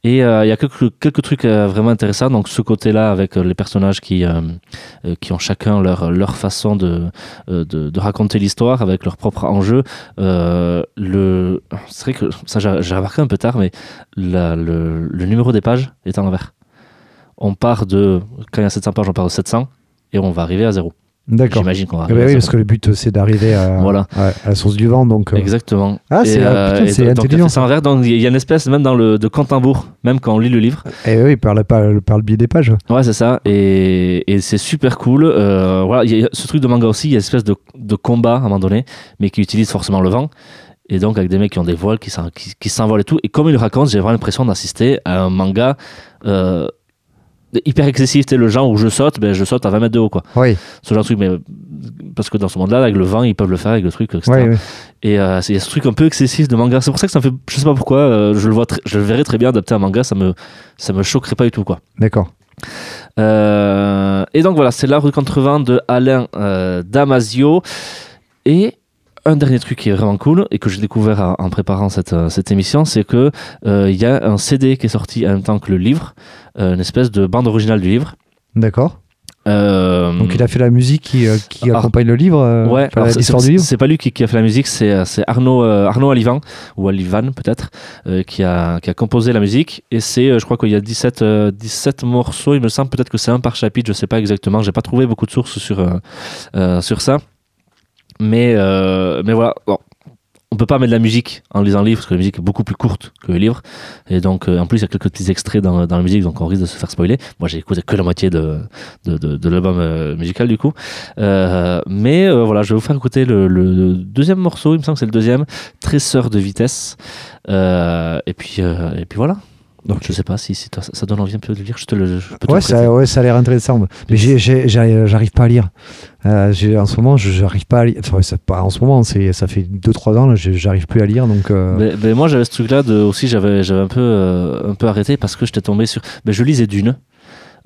Et il y a quelques, quelques trucs vraiment intéressants. Donc, ce côté-là, avec les personnages qui, qui ont chacun leur, leur façon de, de, de raconter l'histoire avec leur propre enjeu. Euh, le... C'est vrai que ça, j'ai remarqué un peu tard, mais la- le, le numéro des pages est à l'envers. On part de. Quand il y a 700 pages, on part de 700 et on va arriver à zéro. D'accord. J'imagine qu'on va Eh ben oui, parce que le but c'est d'arriver à, Voilà. à, à la source du vent, donc. euh, Exactement. Ah, c'est- putain, et c'est donc, donc, il intelligent, y a une espèce, même dans le de compte en bourre, même quand on lit le livre. Et oui, par, la, par, par le biais des pages. Ouais, c'est ça. Et, et c'est super cool. Euh, voilà, il y a ce truc de manga aussi, il y a une espèce de, de combat à un moment donné, mais qui utilise forcément le vent. Et donc, avec des mecs qui ont des voiles, qui s'en- qui, qui s'envolent et tout. Et comme il le raconte, j'ai vraiment l'impression d'assister à un manga euh, hyper excessif. Sais, le genre où je saute, ben, je saute à 20 mètres de haut, quoi. Oui, Ce genre de truc. Mais parce que dans ce monde-là, avec le vent, ils peuvent le faire avec le truc, etc. oui, oui. Et euh, il y a ce truc un peu excessif de manga. C'est pour ça que ça me fait. Je sais pas pourquoi, euh, je, le vois je le verrais très bien adapté à un manga. Ça me, ça me choquerait pas du tout, quoi. D'accord. Euh, et donc voilà, c'est la rue contrevent de Alain Damasio. Et un dernier truc qui est vraiment cool et que j'ai découvert en, préparant cette, euh, cette émission, c'est que euh, il y a un CD qui est sorti en même temps que le livre, euh, une espèce de bande originale du livre. D'accord. Euh, Donc il a fait la musique qui, qui Ah. accompagne le livre, Ouais, c'est- pas lui qui, qui a fait la musique, c'est Arnaud, Arnaud Alivan, ou Alivan peut-être, qui, a, qui a composé la musique. Et c'est, je crois qu'il y a 17, euh, 17 morceaux, il me semble peut-être que c'est un par chapitre, je sais pas exactement, j'ai pas trouvé beaucoup de sources sur, sur ça. Mais, euh, mais voilà, bon, on peut pas mettre de la musique en lisant le livre, parce que la musique est beaucoup plus courte que le livre. Et donc, euh, en plus, il y a quelques petits extraits dans, dans la musique, donc on risque de se faire spoiler. Moi, j'ai écouté que la moitié de, de, de, l'album euh, musical, du coup. Mais voilà, je vais vous faire écouter le, le deuxième morceau, il me semble que c'est le deuxième, Tresseur de vitesse. Et, puis, et puis voilà. Donc je sais pas si, ça, donne envie un peu de lire. Je te le, je peux te Ouais le ça, ouais, ça a l'air intéressant. Mais j'arrive pas à lire. Euh, en ce moment, je- j'arrive pas à lire. Enfin, pas en ce moment, ça fait 2-3 ans, j'arrive plus à lire. Donc, euh, Mais, mais moi j'avais ce truc là de aussi j'avais un peu euh, un peu arrêté parce que j'étais tombé sur mais je lisais Dune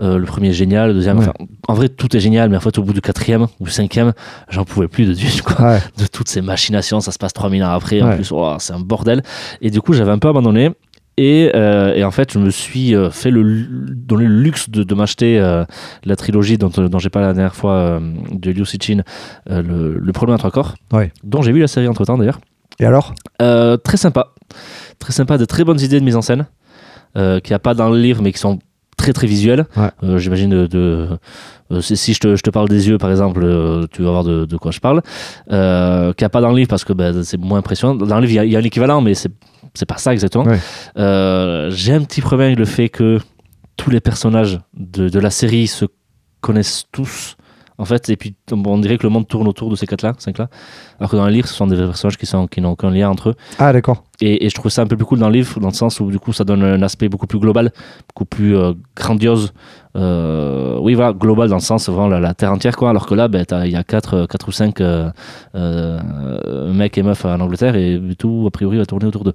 Euh, le premier est génial, le deuxième. Ouais. enfin, en vrai, tout est génial, mais en fait, au bout du quatrième ou cinquième, j'en pouvais plus de Dune, quoi. Ouais. De toutes ces machinations, ça se passe 3000 ans après. En plus, oh, c'est un bordel. Et du coup, j'avais un peu abandonné. Et, euh, et en fait, je me suis euh, fait le, donné le luxe de, de m'acheter euh, la trilogie dont, dont j'ai parlé la dernière fois euh, de Liu Cixin, le, le problème à trois corps, Ouais. dont j'ai vu la série entre temps d'ailleurs. Et alors? Très sympa. Très sympa, de très bonnes idées de mise en scène, qu'il n'y a pas dans le livre, mais qui sont très très. Ouais. Euh, J'imagine de. de- euh, si je te, je te parle des yeux, par exemple, euh, tu vas voir de, de quoi je parle. Euh, qu'il n'y a pas dans le livre parce que ben, c'est moins impressionnant. Dans le livre, il y a- il y, a un équivalent, mais c'est c'est pas ça exactement. Ouais. Euh, J'ai un petit problème avec le fait que tous les personnages de, de la série se connaissent tous. En fait, et puis on dirait que le monde tourne autour de ces quatre-là, cinq-là. Alors que dans le livre, ce sont des personnages qui sont- qui n'ont aucun lien entre eux. Ah, d'accord. Et, et je trouve ça un peu plus cool dans le livre, dans le sens où du coup ça donne un aspect beaucoup plus global, beaucoup plus euh, grandiose. Euh, oui, voilà, global dans le sens vraiment la, la terre entière, quoi. Alors que là, ben, il y a 4, quatre ou 5 mecs et meufs en Angleterre et tout, a priori, va tourner autour d'eux.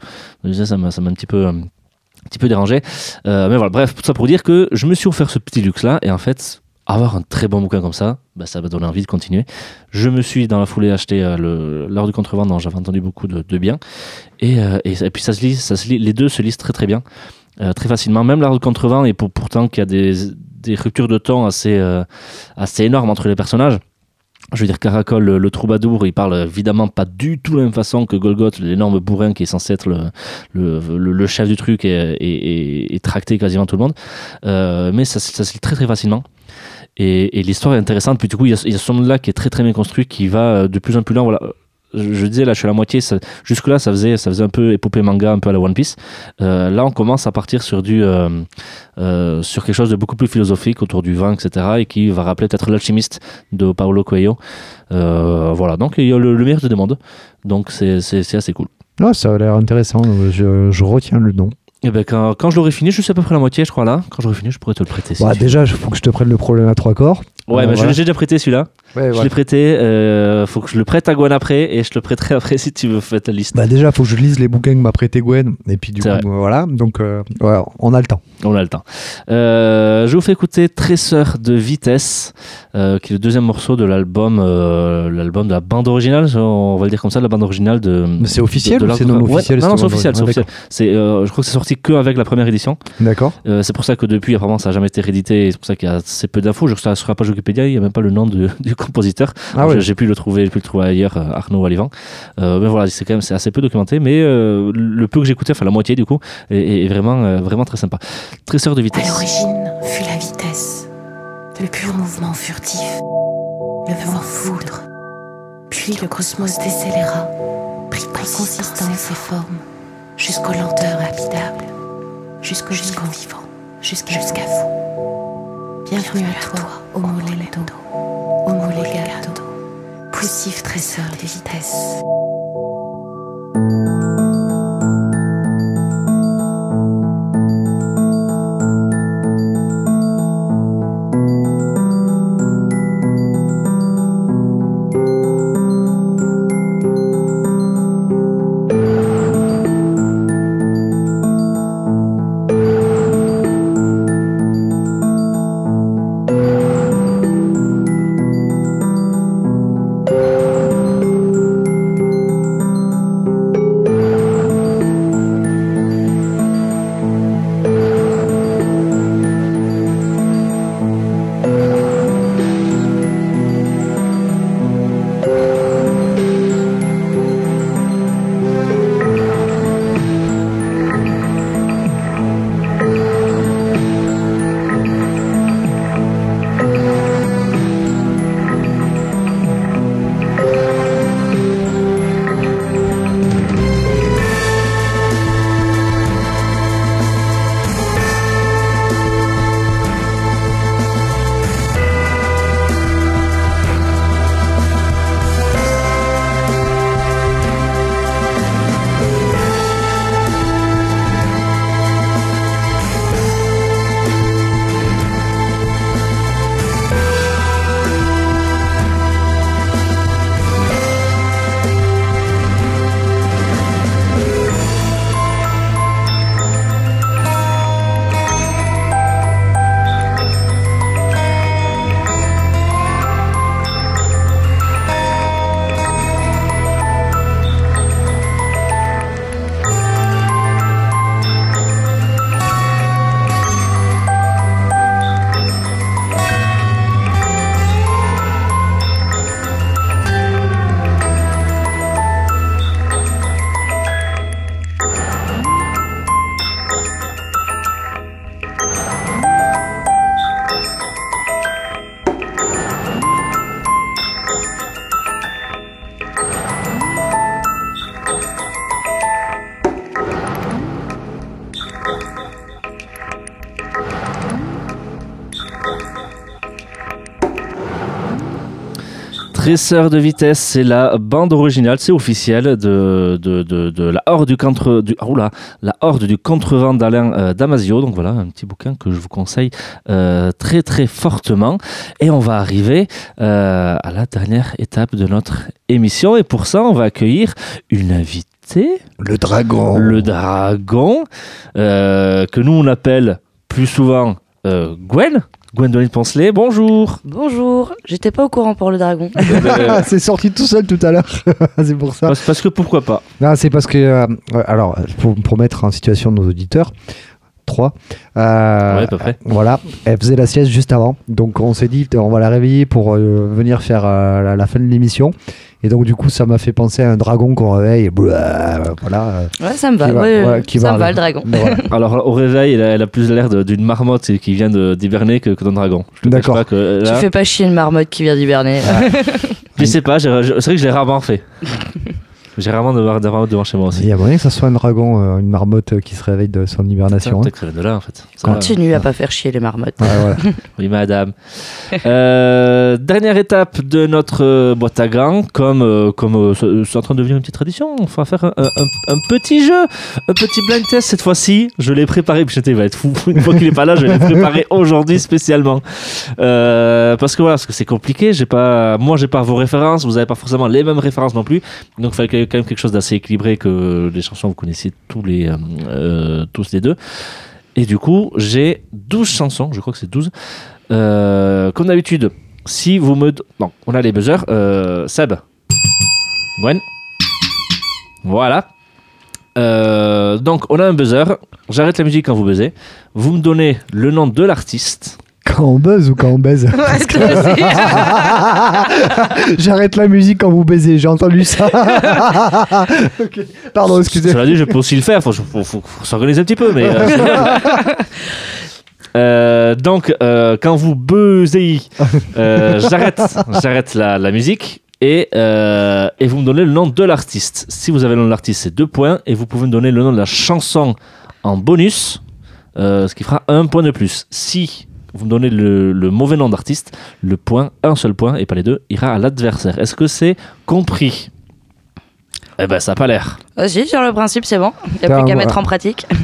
Ça, ça m'a ça m'a un petit peu. euh, un petit peu dérangé. Euh, mais voilà, bref, tout ça pour dire que je me suis offert ce petit luxe-là et en fait, avoir un très bon bouquin comme ça, bah, ça m'a donné envie de continuer. Je me suis dans la foulée acheté euh, l'heure du contrevent dont j'avais entendu beaucoup de, bien. Et, euh, et, puis ça se lit, ça se lit, les deux se lisent très très bien, euh, très facilement. Même l'art de contrevent, et pour, pourtant qu'il y a des, ruptures de temps assez, euh, assez énormes entre les personnages. Je veux dire, Caracol, le, troubadour, il parle évidemment pas du tout de la même façon que Golgoth, l'énorme bourrin qui est censé être le, chef du truc et, et, tracter quasiment tout le monde. Mais ça se lit très très facilement. Et, l'histoire est intéressante. Puis du coup, il y a, ce monde-là qui est très très bien construit, qui va euh, de plus en plus loin. Voilà. Je, disais là, je suis à la moitié. Jusque-là, ça faisait, un peu épopée manga, un peu à la One Piece. Euh, là, on commence à partir sur du, euh, sur quelque chose de beaucoup plus philosophique autour du vin, etc. Et qui va rappeler peut-être l'alchimiste de Paolo Coelho. Voilà. Donc il y a le, le meilleur de demande. Donc c'est assez cool. Non, ça a l'air intéressant. je retiens le nom. Et ben quand, quand je l'aurai fini, je suis à peu près à la moitié, je crois là. Quand j'aurai fini, je pourrais te le prêter. si Bah, déjà, il faut que je te prenne le problème à trois corps. Ouais, mais je l'ai déjà prêté celui-là. Ouais, Je l'ai prêté. Euh, faut que je le prête à Gwen après et je te le prêterai après si tu veux faire ta liste. Bah, déjà, il faut que je lise les bouquins que m'a prêté Gwen. Et puis, du coup, vrai. euh, voilà. Donc, euh, ouais, on a le temps. On a le temps. Euh, je vous fais écouter Tresseur de vitesse, qui est le deuxième morceau de l'album, l'album de la bande originale. On va le dire comme ça, la bande originale de. Mais c'est officiel de- de ou c'est non Ouais, officiel, Non, c'est officiel. c'est euh, je crois que c'est sorti que avec la première édition. D'accord. C'est pour ça que depuis, apparemment, ça n'a jamais été réédité. et C'est pour ça qu'il y a assez peu d'infos. Je sur la page Wikipédia, il n'y a même pas le nom de- du compositeur. Ah ouais. J'ai- pu le trouver, j'ai pu le trouver ailleurs, euh, Arnaud Alivant. Euh, mais voilà, c'est quand même c'est assez peu documenté, mais euh, le peu que j'écoutais, enfin la moitié du coup, est, est vraiment, euh, vraiment très sympa. Tresseur de À vitesse. l'origine fut la vitesse, le pur mouvement furtif, le vent foudre. Puis le cosmos décéléra, prit consistance et forme, jusqu'aux lenteurs lapidables, jusqu'au vivant vivant, jusqu'à vous. Bienvenue à toi, Homo lento, Homo legato, poussif tresseur de vitesse. Tresseur de vitesse, c'est la bande originale, c'est officiel de, de, de, de la horde du contre du oh là, la horde du contrevent d'Alain euh, Damasio. Donc voilà, un petit bouquin que je vous conseille euh, très très fortement. Et on va arriver euh, à la dernière étape de notre émission. Et pour ça, on va accueillir une invitée, Le dragon. le dragon, que nous on appelle plus souvent euh, Gwen? Gwendoline Poncelet, bonjour. Bonjour, j'étais pas au courant pour le dragon. Euh, c'est sorti tout seul tout à l'heure. c'est pour ça. parce, parce que pourquoi pas? Non, c'est parce que, euh, alors, pour, pour mettre en situation nos auditeurs, trois, euh, Ouais, à peu près. voilà, elle faisait la sieste juste avant. Donc on s'est dit, on va la réveiller pour euh, venir faire euh, la, la fin de l'émission. Et donc du coup, ça m'a fait penser à un dragon qu'on réveille. et Voilà. euh, Ouais, ça me va. Qui va- ouais, ouais, qui ça va me va le dragon. voilà. Alors au réveil, elle a, elle a plus l'air d'une marmotte qui vient d'hiberner que, que d'un dragon. D'accord. que Tu fais pas chier une marmotte qui vient d'hiberner. je sais pas, c'est vrai que je l'ai rarement fait. j'ai rarement de, marmotte devant chez moi Il aussi. y a moyen que ça soit un dragon, euh, une marmotte euh, qui se réveille de son hibernation. hein. Peut-être que ça vient de là en fait. Ça va. Continue à pas faire chier les marmottes. Ouais, voilà. Oui, madame. Euh, dernière étape de notre boîte à gants, comme euh, comme euh, c'est- en train de devenir une petite tradition, on va faire un, un- un- un petit jeu, un petit blind test cette fois-ci. Je l'ai préparé, puis il va être fou. Une fois qu'il est pas là, je l'ai préparé aujourd'hui spécialement. Euh, parce que voilà, parce que c'est compliqué. J'ai pas, moi, j'ai pas vos références. Vous avez pas forcément les mêmes références non plus. Donc, il fallait quand même quelque chose d'assez équilibré que les chansons vous connaissiez tous les euh, euh, tous les deux. Et du coup, j'ai 12 chansons, je crois que c'est 12. Euh, comme d'habitude, si vous me... Non, on a les buzzers. Seb. Gwen. Voilà. Donc, on a un buzzer. J'arrête la musique quand vous buzzez. Vous me donnez le nom de l'artiste. Quand on buzz ou quand on baise Ouais, que. J'arrête la musique quand vous baisez, j'ai entendu ça. Pardon, excusez. Cela dit, je peux aussi le faire. Faut, faut, faut- faut s'organiser un petit peu, mais. euh. Euh, donc, euh, quand vous buzzez, euh, j'arrête, j'arrête la, la musique et, euh, et vous me donnez le nom de l'artiste. Si vous avez le nom de l'artiste, c'est deux points et vous pouvez me donner le nom de la chanson en bonus, euh, ce qui fera un point de plus. Si vous me donnez le, le mauvais nom d'artiste, le point, un seul point et pas les deux, ira à l'adversaire. Est-ce que c'est compris? Eh ben, ça n'a pas l'air. Vas-y, sur le principe, c'est bon. Il n'y a plus qu'à mettre en pratique.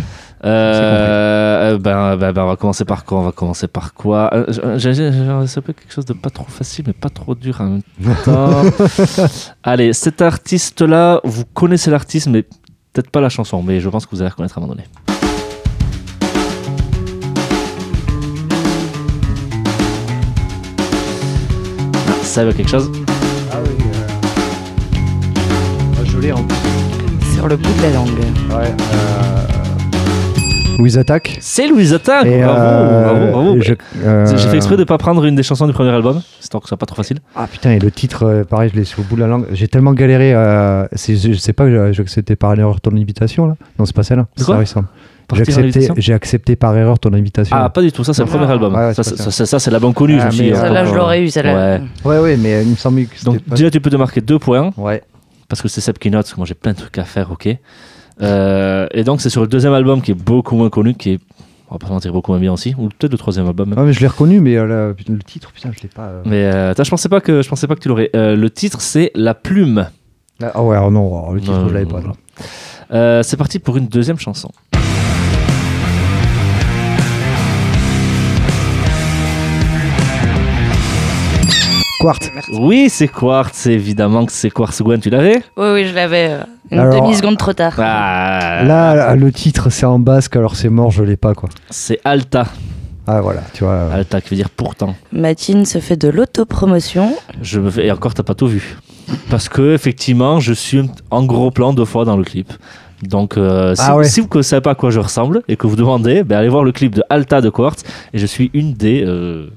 Euh, ben, ben, ben, on va commencer par quoi? On va commencer par quoi? Euh, j'ai- j'ai- être quelque chose de pas trop facile, mais pas trop dur en même temps. Allez, cet artiste-là, vous connaissez l'artiste, mais peut-être pas la chanson, mais je pense que vous allez la reconnaître à un moment donné. Ça veut quelque chose Ah oui. Je l'ai en Sur le bout de la langue. Ouais. Louise Attaque. C'est Louise Attaque Bravo, euh, bravo, bravo. je- euh, J'ai fait exprès de pas prendre une des chansons du premier album, histoire que ce soit pas trop facile. Ah putain, et le titre, euh, pareil, je l'ai sur le bout de la langue. J'ai tellement galéré. euh, c'est- je, je sais pas, j'ai accepté par erreur ton invitation là Non, c'est pas celle-là. C'est ça ressemble. J'ai accepté, l'invitation j'ai accepté par erreur ton invitation. Ah, pas du tout, ça c'est le Ah. premier album. Ouais, ouais, ça, pas ça, ça, c'est la bonne connue. Ah, je me suis mais, dit, Celle-là, je l'aurais eu, celle-là. Ouais. ouais, ouais, mais il me semblait que Donc pas- déjà tu peux te marquer deux points Ouais. parce que c'est Seb qui note, parce que moi j'ai plein de trucs à faire, ok. Euh, et donc c'est sur le deuxième album qui est beaucoup moins connu, qui est, on va pas se mentir, beaucoup moins bien aussi, ou peut-être le troisième album même. Ah, mais je l'ai reconnu, mais euh, là, putain, le titre, putain, je l'ai pas. euh. Mais euh, attends, je pensais pas que je pensais pas que tu l'aurais. Euh, le titre c'est La Plume. Ah ah ouais, oh non, oh, le titre, Non, je l'avais pas. Euh, c'est parti pour une deuxième chanson. Quartz. Oui, c'est Quartz, évidemment que c'est Quartz Gwen, tu l'avais? Oui, oui, je l'avais euh, une Alors- demi-seconde trop tard. Ah, Là, là, le titre, c'est en basque, alors c'est mort, je l'ai pas, quoi. c'est Alta. Ah voilà, tu vois. euh, Alta qui veut dire pourtant. Matine se fait de l'autopromotion. Je me fais... Et encore, t'as pas tout vu. Parce que, effectivement, je suis en gros plan deux fois dans le clip. Donc, euh, si, Ah ouais. si vous ne savez pas à quoi je ressemble et que vous demandez, ben, allez voir le clip de Alta de Quartz. Et je suis une des euh,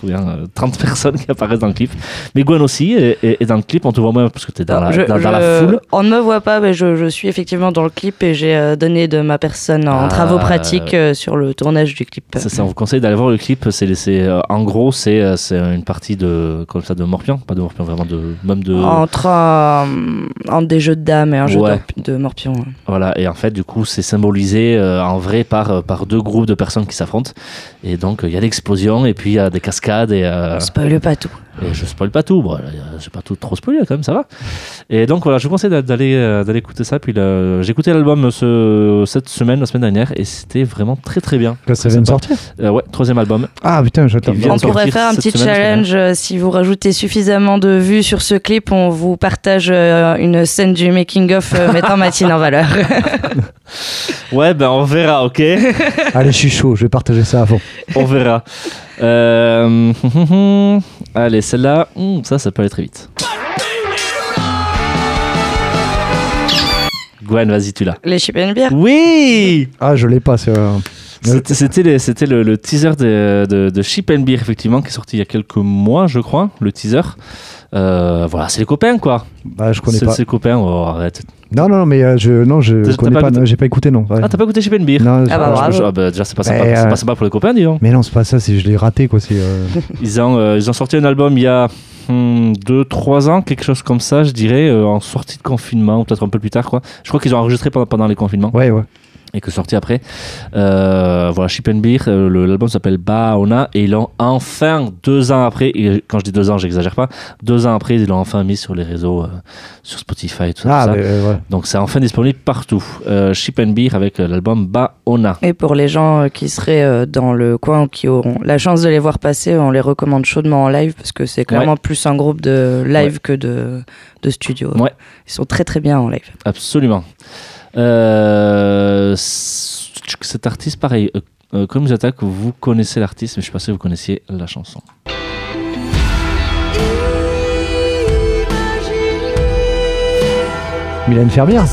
combien, euh, 30 personnes qui apparaissent dans le clip. Mais Gwen aussi est, est- est dans le clip. On te voit moins parce que tu es dans, la, Je- dans, dans la foule. On ne me voit pas, mais je, je suis effectivement dans le clip et j'ai euh, donné de ma personne en Ah. travaux pratiques euh, sur le tournage du clip. C'est ça, on vous conseille d'aller voir le clip. C'est, c'est, en gros, c'est, c'est une partie de, comme ça, de Morpion. Pas de Morpion, vraiment de, même de. Entre un, un des jeux de dames et un jeu Ouais. de morpion. Voilà, et en fait, du coup, c'est symbolisé euh, en vrai par, par deux groupes de personnes qui s'affrontent. Et donc, il y a l'explosion, et puis il y a des cascades. Et, euh, Spoil pas tout. Et je spoil pas tout, bon, euh, j'ai pas tout trop spoilé quand même, ça va. Et donc voilà, je vous conseille d'aller euh, d'aller écouter ça. Puis j'ai écouté l'album ce, cette semaine, la semaine dernière, et c'était vraiment très très bien. Que ça vient de sortir Euh, ouais, troisième album. Ah putain, j'attends. On de pourrait faire un petit semaine, challenge. euh, Si vous rajoutez suffisamment de vues sur ce clip, on vous partage euh, une scène du making-of euh, mettant Matine en valeur. Ouais, ben on verra, ok Allez, je suis chaud, je vais partager ça fond. On verra. Euh, Allez, celle-là, hmm, ça, ça peut aller très vite. Gwen, vas-y, tu l'as. Les Chip and Beer. Oui Ah, je l'ai pas. c'est, euh, C'était c'était les- c'était le, le teaser de, de, de Chip and Beer, effectivement, qui est sorti il y a quelques mois, je crois, le teaser. Euh, voilà, c'est les copains, quoi. Bah, je connais pas. c'est les copains, oh, arrête. Non, non, mais euh, je, non, je connais pas pas. écouté non, J'ai pas écouté, non. Ouais. Ah, t'as pas écouté and Beer Non, Ah bah je- bravo. Je- ah, bah, déjà, c'est pas, sympa, c'est euh, pas sympa pour les copains, dis donc. Mais non, c'est pas ça. C'est je l'ai raté, quoi. C'est. euh, Ils ont, euh, ils ont sorti un album il y a 2-3 ans, quelque chose comme ça, je dirais, euh, en sortie de confinement, ou peut-être un peu plus tard. Quoi. Je crois qu'ils ont enregistré pendant, pendant les confinements Ouais, ouais. Et que sorti après. Euh, voilà, Chip and Beer, euh, l'album s'appelle Baona et ils l'ont enfin, deux ans après, et quand je dis deux ans, j'exagère pas, deux ans après, ils l'ont enfin mis sur les réseaux, euh, sur Spotify et tout ça. Ah, tout ça. mais, ouais. Donc c'est enfin disponible partout. Euh, Chip and Beer avec euh, l'album Baona. Et pour les gens euh, qui seraient euh, dans le coin ou qui auront la chance de les voir passer, on les recommande chaudement en live parce que c'est clairement plus un groupe de live que de, de studio. Ouais. Ils sont très très bien en live. Absolument. Euh, cet artiste, pareil, euh, comme vous attaque, vous connaissez l'artiste, mais je suis pas sûr que vous connaissiez la chanson. Mylène Fermière.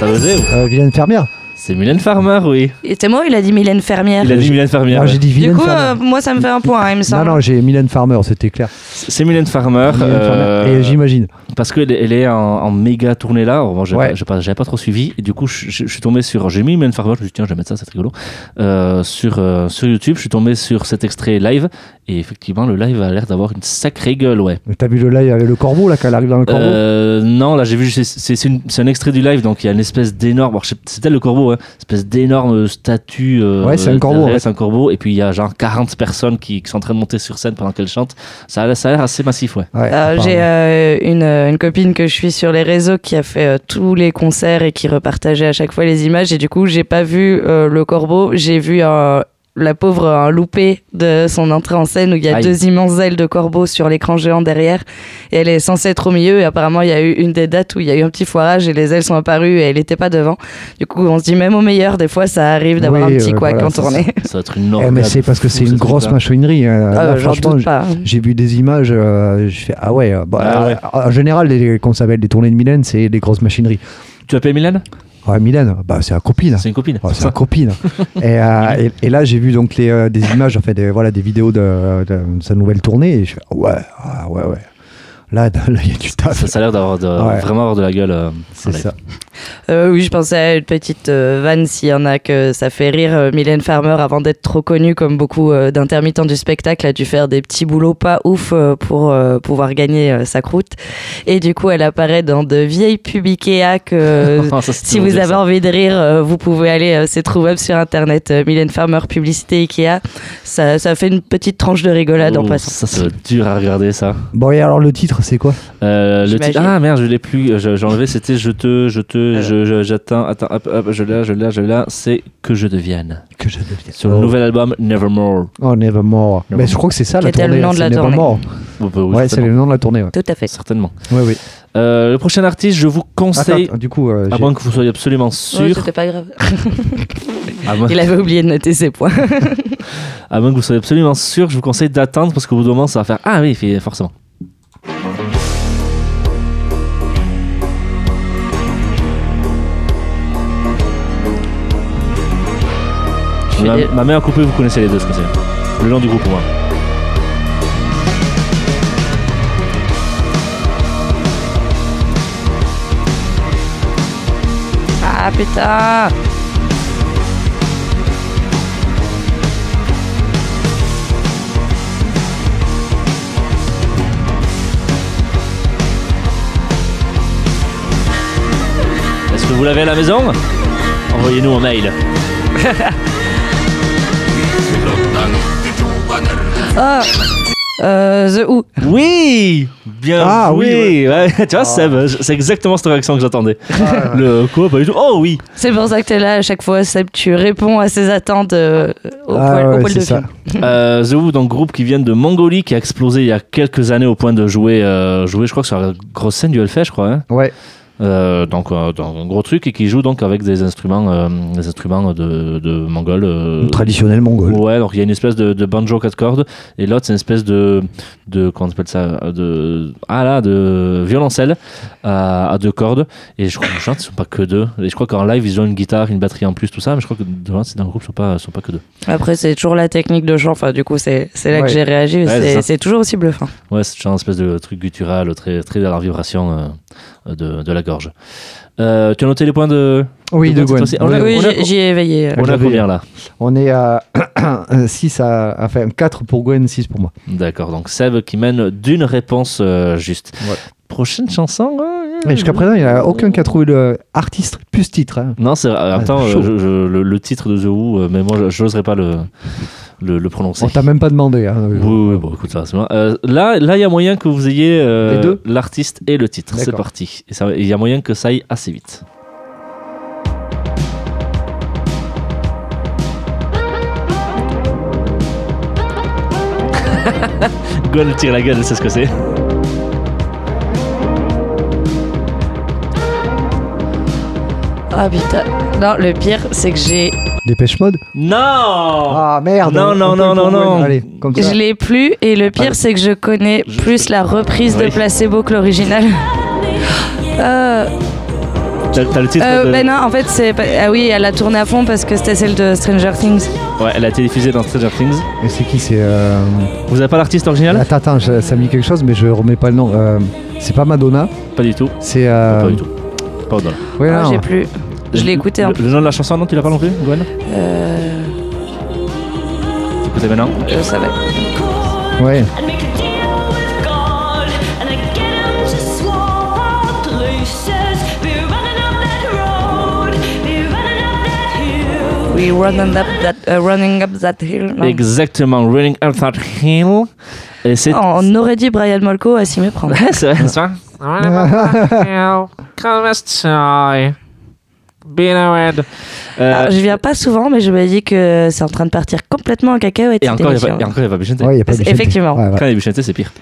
T'as osé ou Euh, Mylène Fermière. C'est Mylène Farmer, oui. Et c'est moi, il a dit Mylène Fermière. Il a dit Mylène Farmer. Ah, j'ai dit Du Mylène coup, Fermière. euh, moi, ça me fait un point, hein, il me Non, semble. non, j'ai Mylène Farmer, c'était clair. C'est Mylène Farmer. Mylène euh, Farmer. Et j'imagine. parce qu'elle est- elle est en, en méga tournée là. Bon, Ouais. pas- j'ai pas, j'avais pas trop suivi. Et du coup, je, je- je suis tombé sur. J'ai mis Mylène Farmer. Je me suis dit, tiens, je vais mettre ça, c'est rigolo. Euh, sur, euh, sur YouTube, je suis tombé sur cet extrait live. Et effectivement, le live a l'air d'avoir une sacrée gueule, ouais. T'as vu le live avec le corbeau, là, quand elle arrive dans le corbeau Euh, non, là j'ai vu, c'est- c'est c'est une- c'est un extrait du live, donc il y a une espèce d'énorme, bon, je sais- c'était le corbeau, hein, espèce d'énorme statue. euh, Ouais, c'est un corbeau, derrière, ouais. C'est un corbeau, et puis il y a genre 40 personnes qui, qui sont en train de monter sur scène pendant qu'elle chante. Ça a, ça a l'air assez massif, ouais. Euh. J'ai euh, une, euh, une copine que je suis sur les réseaux qui a fait euh, tous les concerts et qui repartageait à chaque fois les images. Et du coup, j'ai pas vu euh, le corbeau, j'ai vu euh, la pauvre un loupé de son entrée en scène où il y a Aïe. deux immenses ailes de corbeau sur l'écran géant derrière. Et elle est censée être au milieu. Et apparemment, il y a eu une des dates où il y a eu un petit foirage et les ailes sont apparues et elle n'était pas devant. Du coup, on se dit même au meilleur, des fois, ça arrive d'avoir Oui, un petit euh, couac voilà, en ça, tournée. Ça va être une Eh, norme. mais c'est parce que c'est une grosse machinerie. hein. Ah, franchement, j'ai vu des images, euh, je fais ah ouais. bah, Ah ouais. En général, les, qu'on s'appelle les tournées de Mylène, c'est des grosses machineries. Tu appelles Mylène? Ouais, Mylène, bah c'est la copine. C'est une copine. Ouais, c'est la copine. et, euh, et, et là, j'ai vu donc les, euh, des images, en fait, des, voilà, des vidéos de, de sa nouvelle tournée. Et je fais ouais, ah ouais, ouais. Là, là, il y a du taf. Ça, ça a l'air d'avoir Ouais. vraiment avoir de la gueule. euh, C'est ça. Euh, oui, je pensais à une petite euh, vanne s'il y en a que ça fait rire. Mylène Farmer, avant d'être trop connue, comme beaucoup d'intermittents du spectacle, a dû faire des petits boulots pas ouf pour pouvoir gagner sa croûte. Et du coup, elle apparaît dans de vieilles pubs Ikea que Ça, c'est si vous avez ça. envie de rire, vous pouvez aller, c'est trouvable sur internet. Mylène Farmer, publicité Ikea. Ça, ça fait une petite tranche de rigolade en passant. Ça, être dur à regarder ça. Bon, et alors le titre, c'est quoi Euh, le titre- Ah merde, je l'ai plus. J'ai enlevé. C'était je te, je te, Euh. je- j'attends. Attends, hop, hop, je l'ai, je l'ai, je l'ai. C'est que je devienne. Que je devienne. Sur le nouvel album Nevermore. Oh, Nevermore. Nevermore. Mais je crois que c'est ça la Qui était tournée. le nom de la tournée. Nevermore. Oh, bah oui, Ouais, c'est le nom de la tournée. Ouais, Tout à fait. Certainement. ouais oui. Euh, le prochain artiste, je vous conseille, Attends, du coup, euh, moins que vous soyez absolument sûr, C'était pas grave. Il avait oublié de noter ses points. à moins que vous soyez absolument sûr, je vous conseille d'attendre parce qu'au bout d'un moment, ça va faire Ah oui, forcément. Suis Ma, ma mère coupée, vous connaissez les deux, je conseille. Le nom du groupe, pour moi. Ah putain Est-ce que vous l'avez à la maison? Envoyez-nous un mail. Ah Euh, The Who. Oui Bien Ah, oui, Ouais, Tu vois, Ah. Seb, c'est exactement cette réaction que j'attendais. Le quoi Pas du tout. Oh oui C'est pour ça que t'es là à chaque fois, Seb. Tu réponds à ses attentes euh, au Ah poil, au ouais, poil c'est de ça. film. Euh, The Who, donc groupe qui vient de Mongolie, qui a explosé il y a quelques années au point de jouer, euh, jouer je crois que sur la grosse scène du Hellfest, je crois. hein. Ouais. Euh, donc euh, dans un gros truc et qui joue donc avec des instruments, euh, des instruments de, de mongol. euh, Traditionnel mongol. Ouais, donc il y a une espèce de, de banjo quatre cordes et l'autre c'est une espèce de de comment on appelle ça de ah là de violoncelle à, à deux cordes et je crois que je chante ils sont pas que deux et je crois qu'en live ils ont une guitare, une batterie en plus tout ça mais je crois que devant c'est dans le groupe ils sont pas ils sont pas que deux. Après, c'est toujours la technique de chant. Enfin, du coup, c'est c'est là Ouais. que j'ai réagi. Ouais, c'est toujours aussi bluffant. Ouais, c'est genre une espèce de truc guttural très très dans la vibration euh, de, de la gorge. Euh, tu as noté les points de Oui, de de Gwen. On a- oui, j'y- ai éveillé. on a j'avais- combien là On est à 6 à, enfin 4 pour Gwen, 6 pour moi. D'accord, donc Seb qui mène d'une réponse euh, juste. Ouais. Prochaine chanson euh, Mais jusqu'à présent, il n'y en a aucun qui a trouvé le artiste plus titre. hein. Non, c'est. Attends, Ah, chaud. le, le titre de The Who, euh, mais moi, je n'oserais pas le, le, le prononcer. On t'a même pas demandé. hein. Oui, oui, bon, écoute, ça, c'est. Euh, là, là, il y a moyen que vous ayez euh, l'artiste et le titre. C'est parti. Et Il y a moyen que ça aille assez vite. Gwen tire la gueule, sait ce que c'est. Ah putain. Non, le pire, c'est que j'ai. Dépêche mode. Non Ah merde. Non, non, non, non, non. Allez, comme ça. Je l'ai plus et le pire c'est que je connais Je- plus la reprise de. Placebo que l'original. Euh, T'as t'as le titre euh, de- ben non, en fait c'est pas- ah oui, elle a tourné à fond parce que c'était celle de Stranger Things. Ouais, elle a été diffusée dans Stranger Things. Et c'est qui C'est. euh, Vous avez pas l'artiste original Attends, attends, je- ça me dit quelque chose, mais je remets pas le nom. Euh, c'est pas Madonna. Pas du tout. C'est. euh, Pas du tout. Au-delà. Ouais, Ah, non. j'ai plus. Je l'ai écouté en Le, le nom de la chanson, non, tu l'as pas non plus, Gwen Euh, Écoutez maintenant. je savais. Ouais. We running up that, uh, running up that hill. non? Exactement, Running Up That Hill. Et c'est. Oh, on aurait dit Brian Molko à s'y méprendre. C'est vrai, c'est ça. Euh, Alors, je viens pas souvent, mais je me dis que c'est en train de partir complètement en cacahuète. et cette encore, il n'y a, et y a pas Bichente. Ouais, a effectivement. Ouais, ouais. Quand il y a Bichente, c'est pire.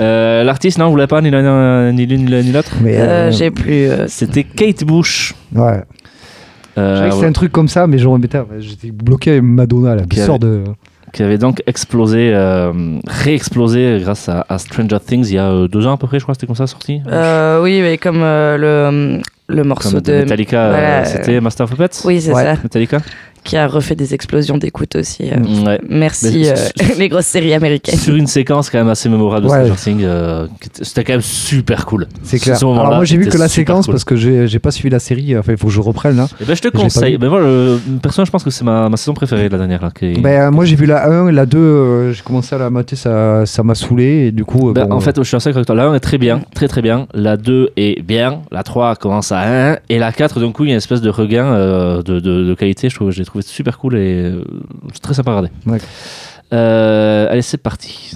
Euh, L'artiste, non, vous l'avez pas, ni l'un ni l'une ni l'autre? Mais, Euh, euh, J'ai plus. euh, C'était Kate Bush. ouais. Je Euh, c'était un truc comme ça, mais j'aurais mis J'étais bloqué avec Madonna là. Qui Qui sort de. qui avait donc explosé, euh, réexplosé grâce à, à Stranger Things il y a euh, deux ans à peu près, je crois, c'était comme ça sorti. euh, oui, mais comme euh, le, le morceau Comme de. Metallica, voilà, c'était Master of Puppets Oui, c'est Ouais. ça. Metallica? Qui a refait des explosions d'écoute aussi. euh. Ouais. Merci, Mais euh, les grosses séries américaines. Sur une séquence quand même assez mémorable de Ouais. Stranger Things, euh, c'était quand même super cool. C'est Ce clair. Alors moi j'ai vu que la séquence cool. parce que j'ai pas suivi la série. Enfin il faut que je reprenne là. Eh ben, je te conseille. Mais moi, le, personnellement, je pense que c'est ma, ma saison préférée, la dernière. Là, qui- Ben, euh, moi j'ai vu la 1 et la 2, euh, j'ai commencé à la mater, ça ça m'a saoulé et du coup. euh, Ben, bon, en fait, je suis assez toi. La 1 est très bien, très très bien. La 2 est bien. La 3 commence à 1. Et la 4, d'un coup, il y a une espèce de regain euh, de, de- de qualité. Je trouve, j'ai trouvé super cool et euh, c'est très sympa à regarder. Euh, allez, c'est parti.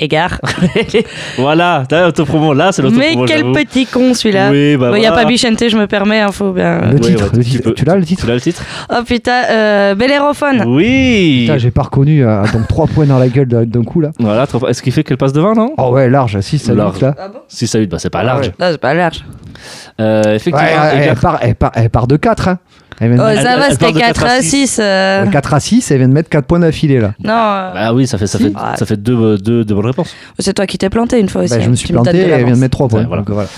Égard. voilà, t'as l'autopromo. Là, c'est Mais l'autopromo. quel j'avoue. petit con celui-là. Oui, bah Il n'y a voilà. pas Bichente, je me permets, hein, faut bien. le Ouais, titre, ouais, le tu titre. tu l'as le titre Tu l'as le titre Oh putain, euh, Bellérophone. Oui Putain, j'ai pas reconnu, euh, donc 3 points dans la gueule d'un coup là. Voilà, trop est-ce qu'il fait qu'elle passe devant, non? Oh ouais, large, 6 à Large. 8 là. Ah bon? Si ça 8, bah c'est pas large. ouais. Non, c'est pas large. Euh, Ouais, effectivement, elle, Edgar- elle part, elle, part, elle part de 4. Hein. Elle vient de Oh, ça elle va, c'était de 4 à 6. euh. 4 à 6, elle vient de mettre 4 points d'affilée là. Non, euh, Ah oui, ça fait, ça Si. fait, ça fait deux, deux, deux bonnes réponses. c'est toi qui t'es planté une fois aussi. Bah, je hein. me suis planté et elle vient de mettre 3 points. Ouais, voilà. Donc, voilà.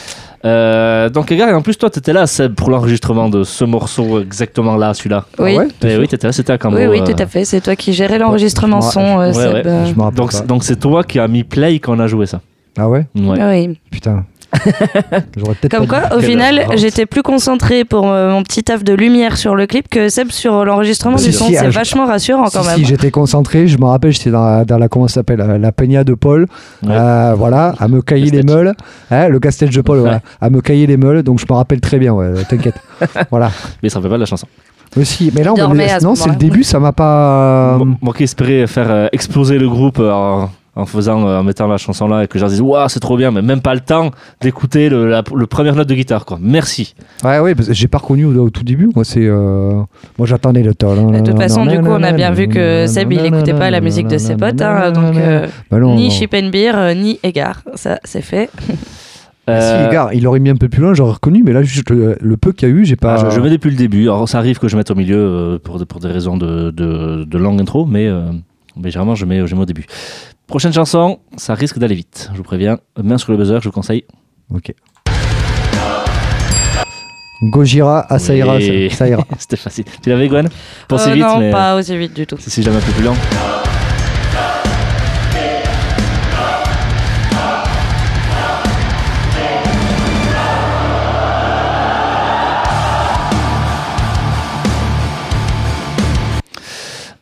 Euh, donc, Edgar, et en plus, toi, t'étais là, Seb, pour l'enregistrement de ce morceau, exactement là, celui-là. Oui. Ah ouais Eh oui, t'étais là, c'était à Cambo. Oui, oui, euh, tout à fait. C'est toi qui gérais l'enregistrement Ouais, son, euh, ouais, Seb, ouais. euh. Je me rappelle Donc, pas. c'est- donc c'est toi qui as mis play quand on a joué ça. Ah ouais Ouais. Oui. Putain. Comme quoi, au final, j'étais plus concentré pour euh, mon petit taf de lumière sur le clip que Seb sur l'enregistrement Si, du son. ah, C'est je- vachement rassurant quand Si, même. si, j'étais concentré, je me rappelle, j'étais dans la, dans la comment ça s'appelle, la, la peña de Paul, Ouais. euh, voilà, à me cailler les meules, hein, le castage de Paul, Ouais. voilà, à me cailler les meules, donc je me rappelle très bien, ouais, t'inquiète. voilà. Mais ça fait pas de la chanson. Aussi, mais là, on non, c'est le début, ça m'a pas. Moi- qui espérais faire euh, exploser le groupe euh, en, faisant, euh, en mettant la chanson là et que je leur dise Waouh, c'est trop bien, mais même pas le temps d'écouter le, la le première note de guitare, quoi. Merci. Ouais, que j'ai pas reconnu au, au tout début. Moi, c'est. euh, Moi, j'attendais le temps. De toute façon, du coup, on a bien vu que Seb, il écoutait pas la musique de ses potes, hein, donc euh, Bah non, ni non. Chip and Beer, euh, ni Egar. Ça, c'est fait. Ah, Si, gars, il aurait mis un peu plus loin, j'aurais reconnu, mais là, juste le, le peu qu'il y a eu, j'ai pas. ah, je, je mets depuis le début. Alors, ça arrive que je mette au milieu euh, pour, des- pour des raisons de, de, de longue intro, mais, euh, mais généralement, je mets, je mets au début. Prochaine chanson, ça risque d'aller vite. Je vous préviens. Main sur le buzzer, je vous conseille. Ok. Gojira, ah, ça ira, Oui. ça, ça ira. C'était facile. Tu l'avais, Gwen? Pensez Euh, vite, non, mais pas aussi vite du tout. c'est si jamais un peu plus lent.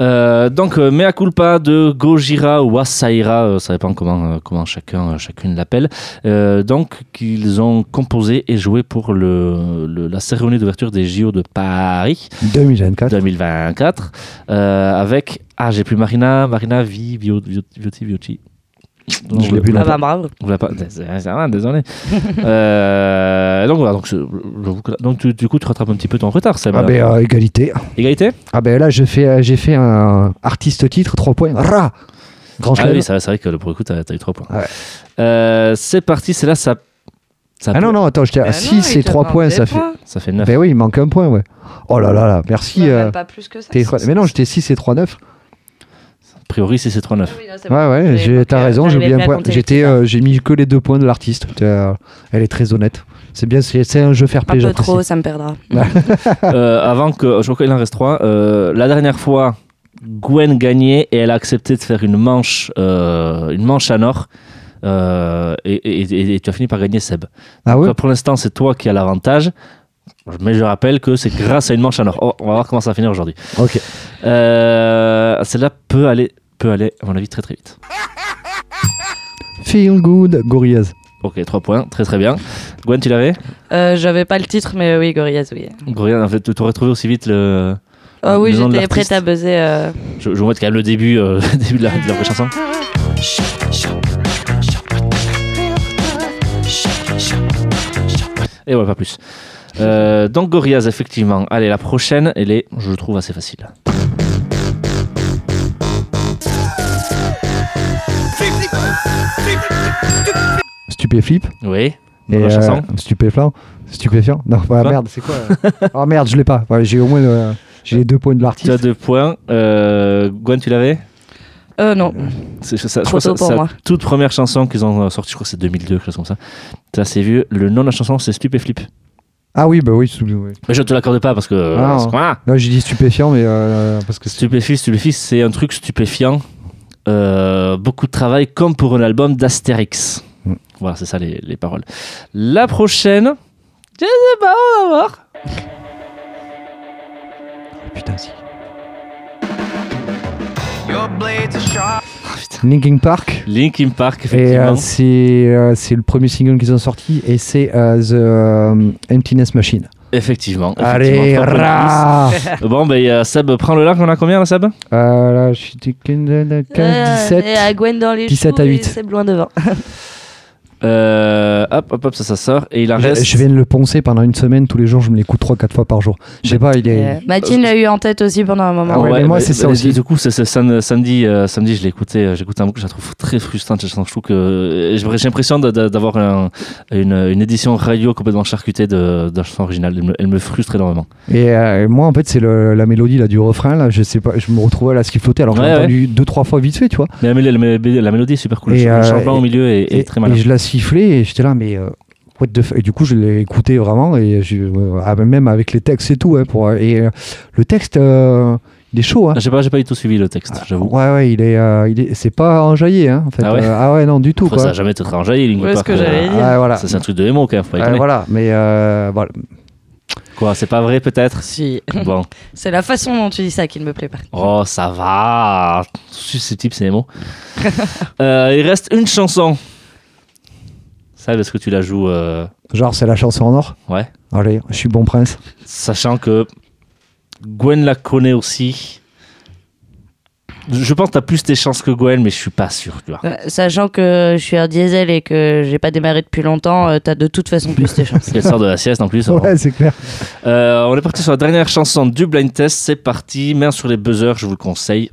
Euh, donc, euh, Mea culpa de Gojira ou Asaira, euh, ça dépend comment, euh, comment chacun, euh, chacune l'appelle. Donc, qu'ils ont composé et joué pour le, le- la cérémonie d'ouverture des JO de Paris 2024. 2024 euh, avec ah j'ai plus Marina Marina Vi Vio- Vio- Viotti Viotti Non, Je l'ai plus Ah bah bravo. vous l'avez pas rien, désolé euh, donc voilà donc, j'avoue que- donc tu- du coup tu rattrapes un petit peu ton retard c'est Ah ben, euh, égalité. égalité Ah ben là, j'ai fait, j'ai fait un artiste titre, 3 points. Ra Grand ah oui c'est vrai, que pour le coup t'as as eu 3 points Ouais. Euh, c'est parti c'est là ça ça, Ah non, non, attends, j'étais Bah à non, 6 il et te 3 demande points, ça fait. ça fait 9 Ben oui, il manque un point, ouais. Oh là là là, merci. Bah, euh, pas plus que ça. Mais non, j'étais 6 et 3, 9. A priori c'est 3 9 Oui, non, c'est bon. Ouais, ouais, j'ai- t'as que- raison, j'ai oublié un point. J'étais, euh, j'ai mis que les deux points de l'artiste. Euh, Elle est très honnête. C'est bien, c'est c'est un jeu fair Un play, peu j'apprécie. trop, ça me perdra. Euh, avant que je crois qu'il en reste 3 la dernière fois Gwen gagnait et elle a accepté de faire une manche euh, une manche à Nord Euh, et, et- et- et tu as fini par gagner Seb Ah Donc, pour l'instant, c'est toi qui as l'avantage. Mais je rappelle que c'est grâce à une manche à Nord. Oh, on va voir comment ça va finir aujourd'hui. Ok. Euh, Celle-là peut aller, peut aller, à mon avis, très très vite. Feel good, Gorillaz. Ok, 3 points, très très bien. Gwen, tu l'avais? Euh, J'avais pas le titre, mais oui, Gorillaz, oui. Gwen, en fait, tu aurais trouvé aussi vite le. Ah oui, j'étais prête à buzzer. euh, Je, je vous mettre quand même le début, euh, début de la, de la chanson. Et ouais, pas plus. Euh, donc Gorillaz, effectivement. Allez, la prochaine, elle est, je trouve assez facile. Stupéflip. Oui. Et, la euh, chanson. Stupéfiant. Stupéfiant. Non, bah, Quoi merde, c'est quoi euh Oh merde, je l'ai pas. Ouais, j'ai au moins le- j'ai les deux points de Tu as l'artiste. deux points. Euh, Gwen, tu l'avais? Euh, non. C'est ça, je Trop crois que tôt c'est pour moi. toute première chanson qu'ils ont sortie, je crois que c'est 2002, quelque chose comme ça. C'est assez vieux. Le nom de la chanson, c'est Stupéflip. Ah oui, bah oui. sous- oui. Mais je ne te l'accorde pas parce que. Ah, non. voilà. Non, j'ai dit stupéfiant, mais euh, parce que c'est- Stupéfix, Stupéfix, c'est un truc stupéfiant. Euh, beaucoup de travail, comme pour un album d'Astérix. Mm. Voilà, c'est ça les, les paroles. La prochaine, je sais pas, on va voir. Putain, si. Linkin Park. Linkin Park, Et effectivement. euh, c'est euh, c'est le premier single qu'ils ont sorti et c'est euh, The euh, Emptiness Machine. effectivement. Allez, effectivement, plus. Bon, ben, euh, Seb, prends le large, on a combien là, Seb? Euh, Là, je suis 15, 17. Et à Gwen dans les 17 choux à et 8. C'est loin devant. Euh, Hop, hop, hop, ça, ça sort. Et il en Je, reste. je viens de le poncer pendant une semaine, tous les jours, je me l'écoute 3-4 fois par jour. Je sais pas, il est. Mathilde l'a eu en tête aussi pendant un moment. Ah ouais, mais moi, bah, c'est ça bah, aussi. Du coup, c'est samedi, euh, samedi, je l'ai écouté, euh, j'écoute un boucle, je la trouve très frustrante. Je trouve que j'ai l'impression d'avoir un- une, une édition radio complètement charcutée la chanson originale. Elle me, elle me frustre énormément. Et euh, moi, en fait, c'est la mélodie là, du refrain. Là, je sais pas, je me retrouvais là, ce qui flottait, alors que Ouais, j'ai ouais. entendu 2-3 fois vite fait, tu vois. Mais la, mélodie- la mélodie- la mélodie est super cool. Et, le euh, changement au milieu est, très malin. et je la sifflais et j'étais là, mais. euh, what the fuck Et du coup, je l'ai écouté vraiment, et je- euh, ah, même avec les textes et tout. hein, pour, et euh, le texte, euh, il est chaud. Hein. J'ai pas, j'ai pas du tout suivi le texte, j'avoue. Ouais, ouais, il est, euh, il est, c'est pas enjaillé, hein, en fait. Ah ouais Euh, ah ouais, non, du tout. Après, quoi. ça a jamais été très enjaillé, Linkin ce que euh, j'allais dire. Ah, voilà. Ça, c'est un truc de émo, quand même, faut déconner. voilà, mais euh, voilà. Quoi, c'est pas vrai, peut-être? Si. Bon. C'est la façon dont tu dis ça qui ne me plaît pas. Oh, ça va. Susceptible, c'est les mots. Euh, il reste une chanson. Ça, est-ce que tu la joues euh, Genre, c'est la chanson en or. Ouais. Allez, je suis bon prince. Sachant que Gwen la connaît aussi. Je pense que t'as plus tes chances que Gwen, mais je suis pas sûr. Tu vois. Euh, Sachant que je suis un diesel et que j'ai pas démarré depuis longtemps, euh, t'as de toute façon plus tes chances. Elle sort de la sieste en plus. alors. Ouais, c'est clair. Euh, on est parti sur la dernière chanson du blind test. C'est parti. Main sur les buzzers, je vous le conseille.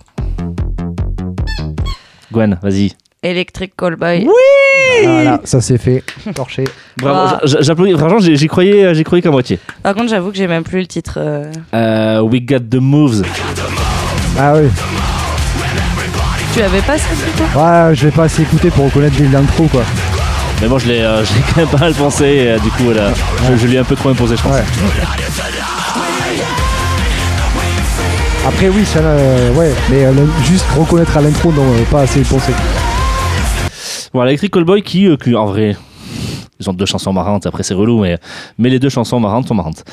Gwen, vas-y. Electric Callboy. Voilà, ça c'est fait. Torché. Bravo. Ah. J'applaudis. Franchement, j'y j'y croyais, j'y croyais qu'à moitié. Par contre, j'avoue que j'ai même plus le titre. euh. Euh, We Got the Moves. Ah oui. Tu avais pas ça plutôt Ouais, je vais pas assez écouter pour reconnaître dès l'intro quoi. Mais bon, je l'ai euh, je l'ai quand même pas mal pensé. et, euh, du coup, voilà, je, je lui ai un peu trop imposé, je pense. Ouais. Après oui, ça, euh, ouais, mais euh, juste reconnaître à l'intro, non, euh, pas assez pensé. Voilà, Electric Callboy qui, euh, qui, en vrai, ils ont deux chansons marrantes. Après, c'est relou, mais, mais les deux chansons marrantes sont marrantes.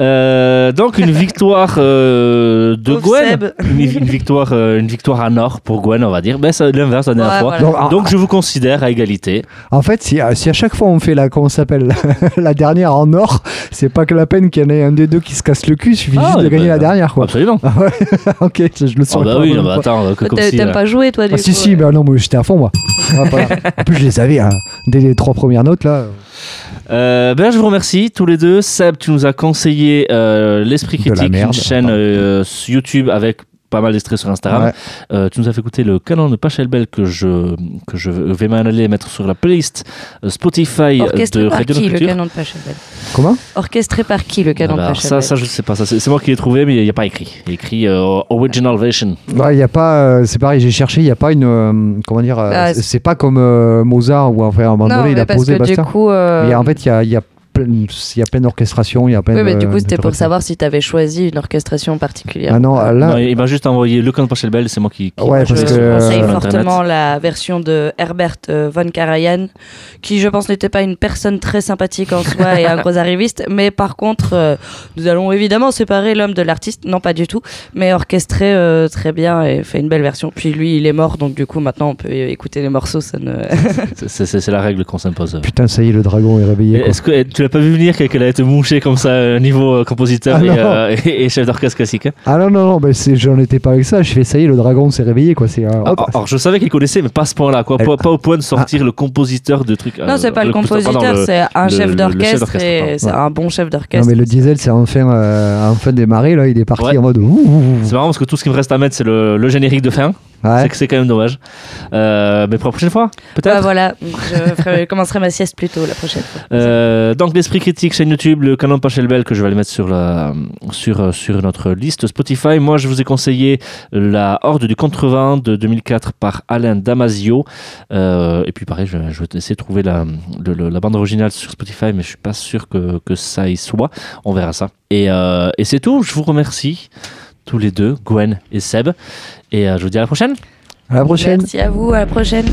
Euh, donc une victoire euh, de Pauvre Gwen, une, une victoire, euh, une victoire à Nord pour Gwen, on va dire. Ben c'est l'inverse la dernière Ouais, fois. voilà. Donc, je vous considère à égalité. en fait, si, à- si à chaque fois on fait la, comment s'appelle, la dernière en or, c'est pas que la peine qu'il y en ait un des deux qui se casse le cul, il suffit Ah, juste de gagner bah, la dernière quoi. Absolument. Ah ouais, ok, je je le Ah sens. bah pas oui, non, bah, quoi. attends, que- comme T'a- si, T'aimes euh, pas jouer toi du Ah, coup si, si, bah non, moi j'étais à fond moi. Ah, voilà. En plus, je les avais hein, dès les trois premières notes là. Euh, ben, je vous remercie tous les deux. Seb, tu nous as conseillé euh, l'Esprit Critique, merde, une chaîne euh, YouTube avec pas mal d'extraits sur Instagram. Ouais. Euh, tu nous as fait écouter le canon de Pachelbel que je, que je vais m'en aller mettre sur la playlist Spotify Orchestré de par Radio qui le canon de Pachelbel Comment? Orchestré par qui le canon de Alors, ça, Pachelbel ça, je sais pas. Ça, c'est moi qui l'ai trouvé, mais il n'y a pas écrit. Il y a écrit euh, Original Version. Ouais, y a pas, euh, c'est pareil, j'ai cherché, il n'y a pas une. euh, comment dire euh, Ah, c'est- pas comme euh, Mozart où enfin, à un moment Non, donné il a parce posé que basta. du coup. euh, Mais en fait, il y a, il y a plein, il y a plein d'orchestrations, il y a plein Oui, mais du coup, c'était pour savoir si t'avais choisi une orchestration particulière. Ah non, là. Non, il m'a juste envoyé le de Pachelbel, c'est moi qui. qui Ouais, m'a parce joué je que, conseille euh, fortement la version de Herbert euh, von Karajan, qui je pense n'était pas une personne très sympathique en soi et un gros arriviste, mais par contre, euh, nous allons évidemment séparer l'homme de l'artiste, non pas du tout, mais orchestrer euh, très bien et fait une belle version. Puis lui, il est mort, donc du coup, maintenant, on peut écouter les morceaux, ça ne... C'est- C'est c'est la règle qu'on s'impose. Putain, ça y est, le dragon est réveillé. Est-ce que eh, tu l'as pas vu venir qu'elle a été mouchée comme ça euh, niveau euh, compositeur Ah et, non. euh, et- et chef d'orchestre classique hein Ah non, non, non, mais j'en étais pas avec ça. Je fais ça y est, le dragon s'est réveillé, quoi. C'est. euh, Ah, hop. Alors, je savais qu'il connaissait, mais pas à ce point-là, quoi. Elle- Pas, pas au point de sortir le compositeur de trucs. non, c'est pas le compositeur, c'est un le- chef le- le chef d'orchestre c'est Ouais. un bon chef non, d'orchestre. mais le diesel, c'est enfin, euh, enfin démarré, là. Il est parti Ouais. en mode. C'est marrant parce que tout ce qui me reste à mettre, c'est le, le générique de fin. Ouais. C'est que c'est quand même dommage. Euh, mais pour la prochaine fois, peut-être. Bah, voilà, je ferai- commencerai ma sieste plus tôt la prochaine fois. Euh, donc l'esprit critique chaîne YouTube, le canon Pachelbel que je vais aller mettre sur la sur euh, sur notre liste Spotify. Moi, je vous ai conseillé la Horde du contrevent de 2004 par Alain Damasio. Euh, et puis pareil, je, je vais essayer de trouver la le- le- la bande originale sur Spotify, mais je suis pas sûr que que ça y soit. On verra ça. Et euh, et c'est tout. Je vous remercie tous les deux, Gwen et Seb. Et euh, je vous dis à la prochaine. À la prochaine. Merci à vous, à la prochaine.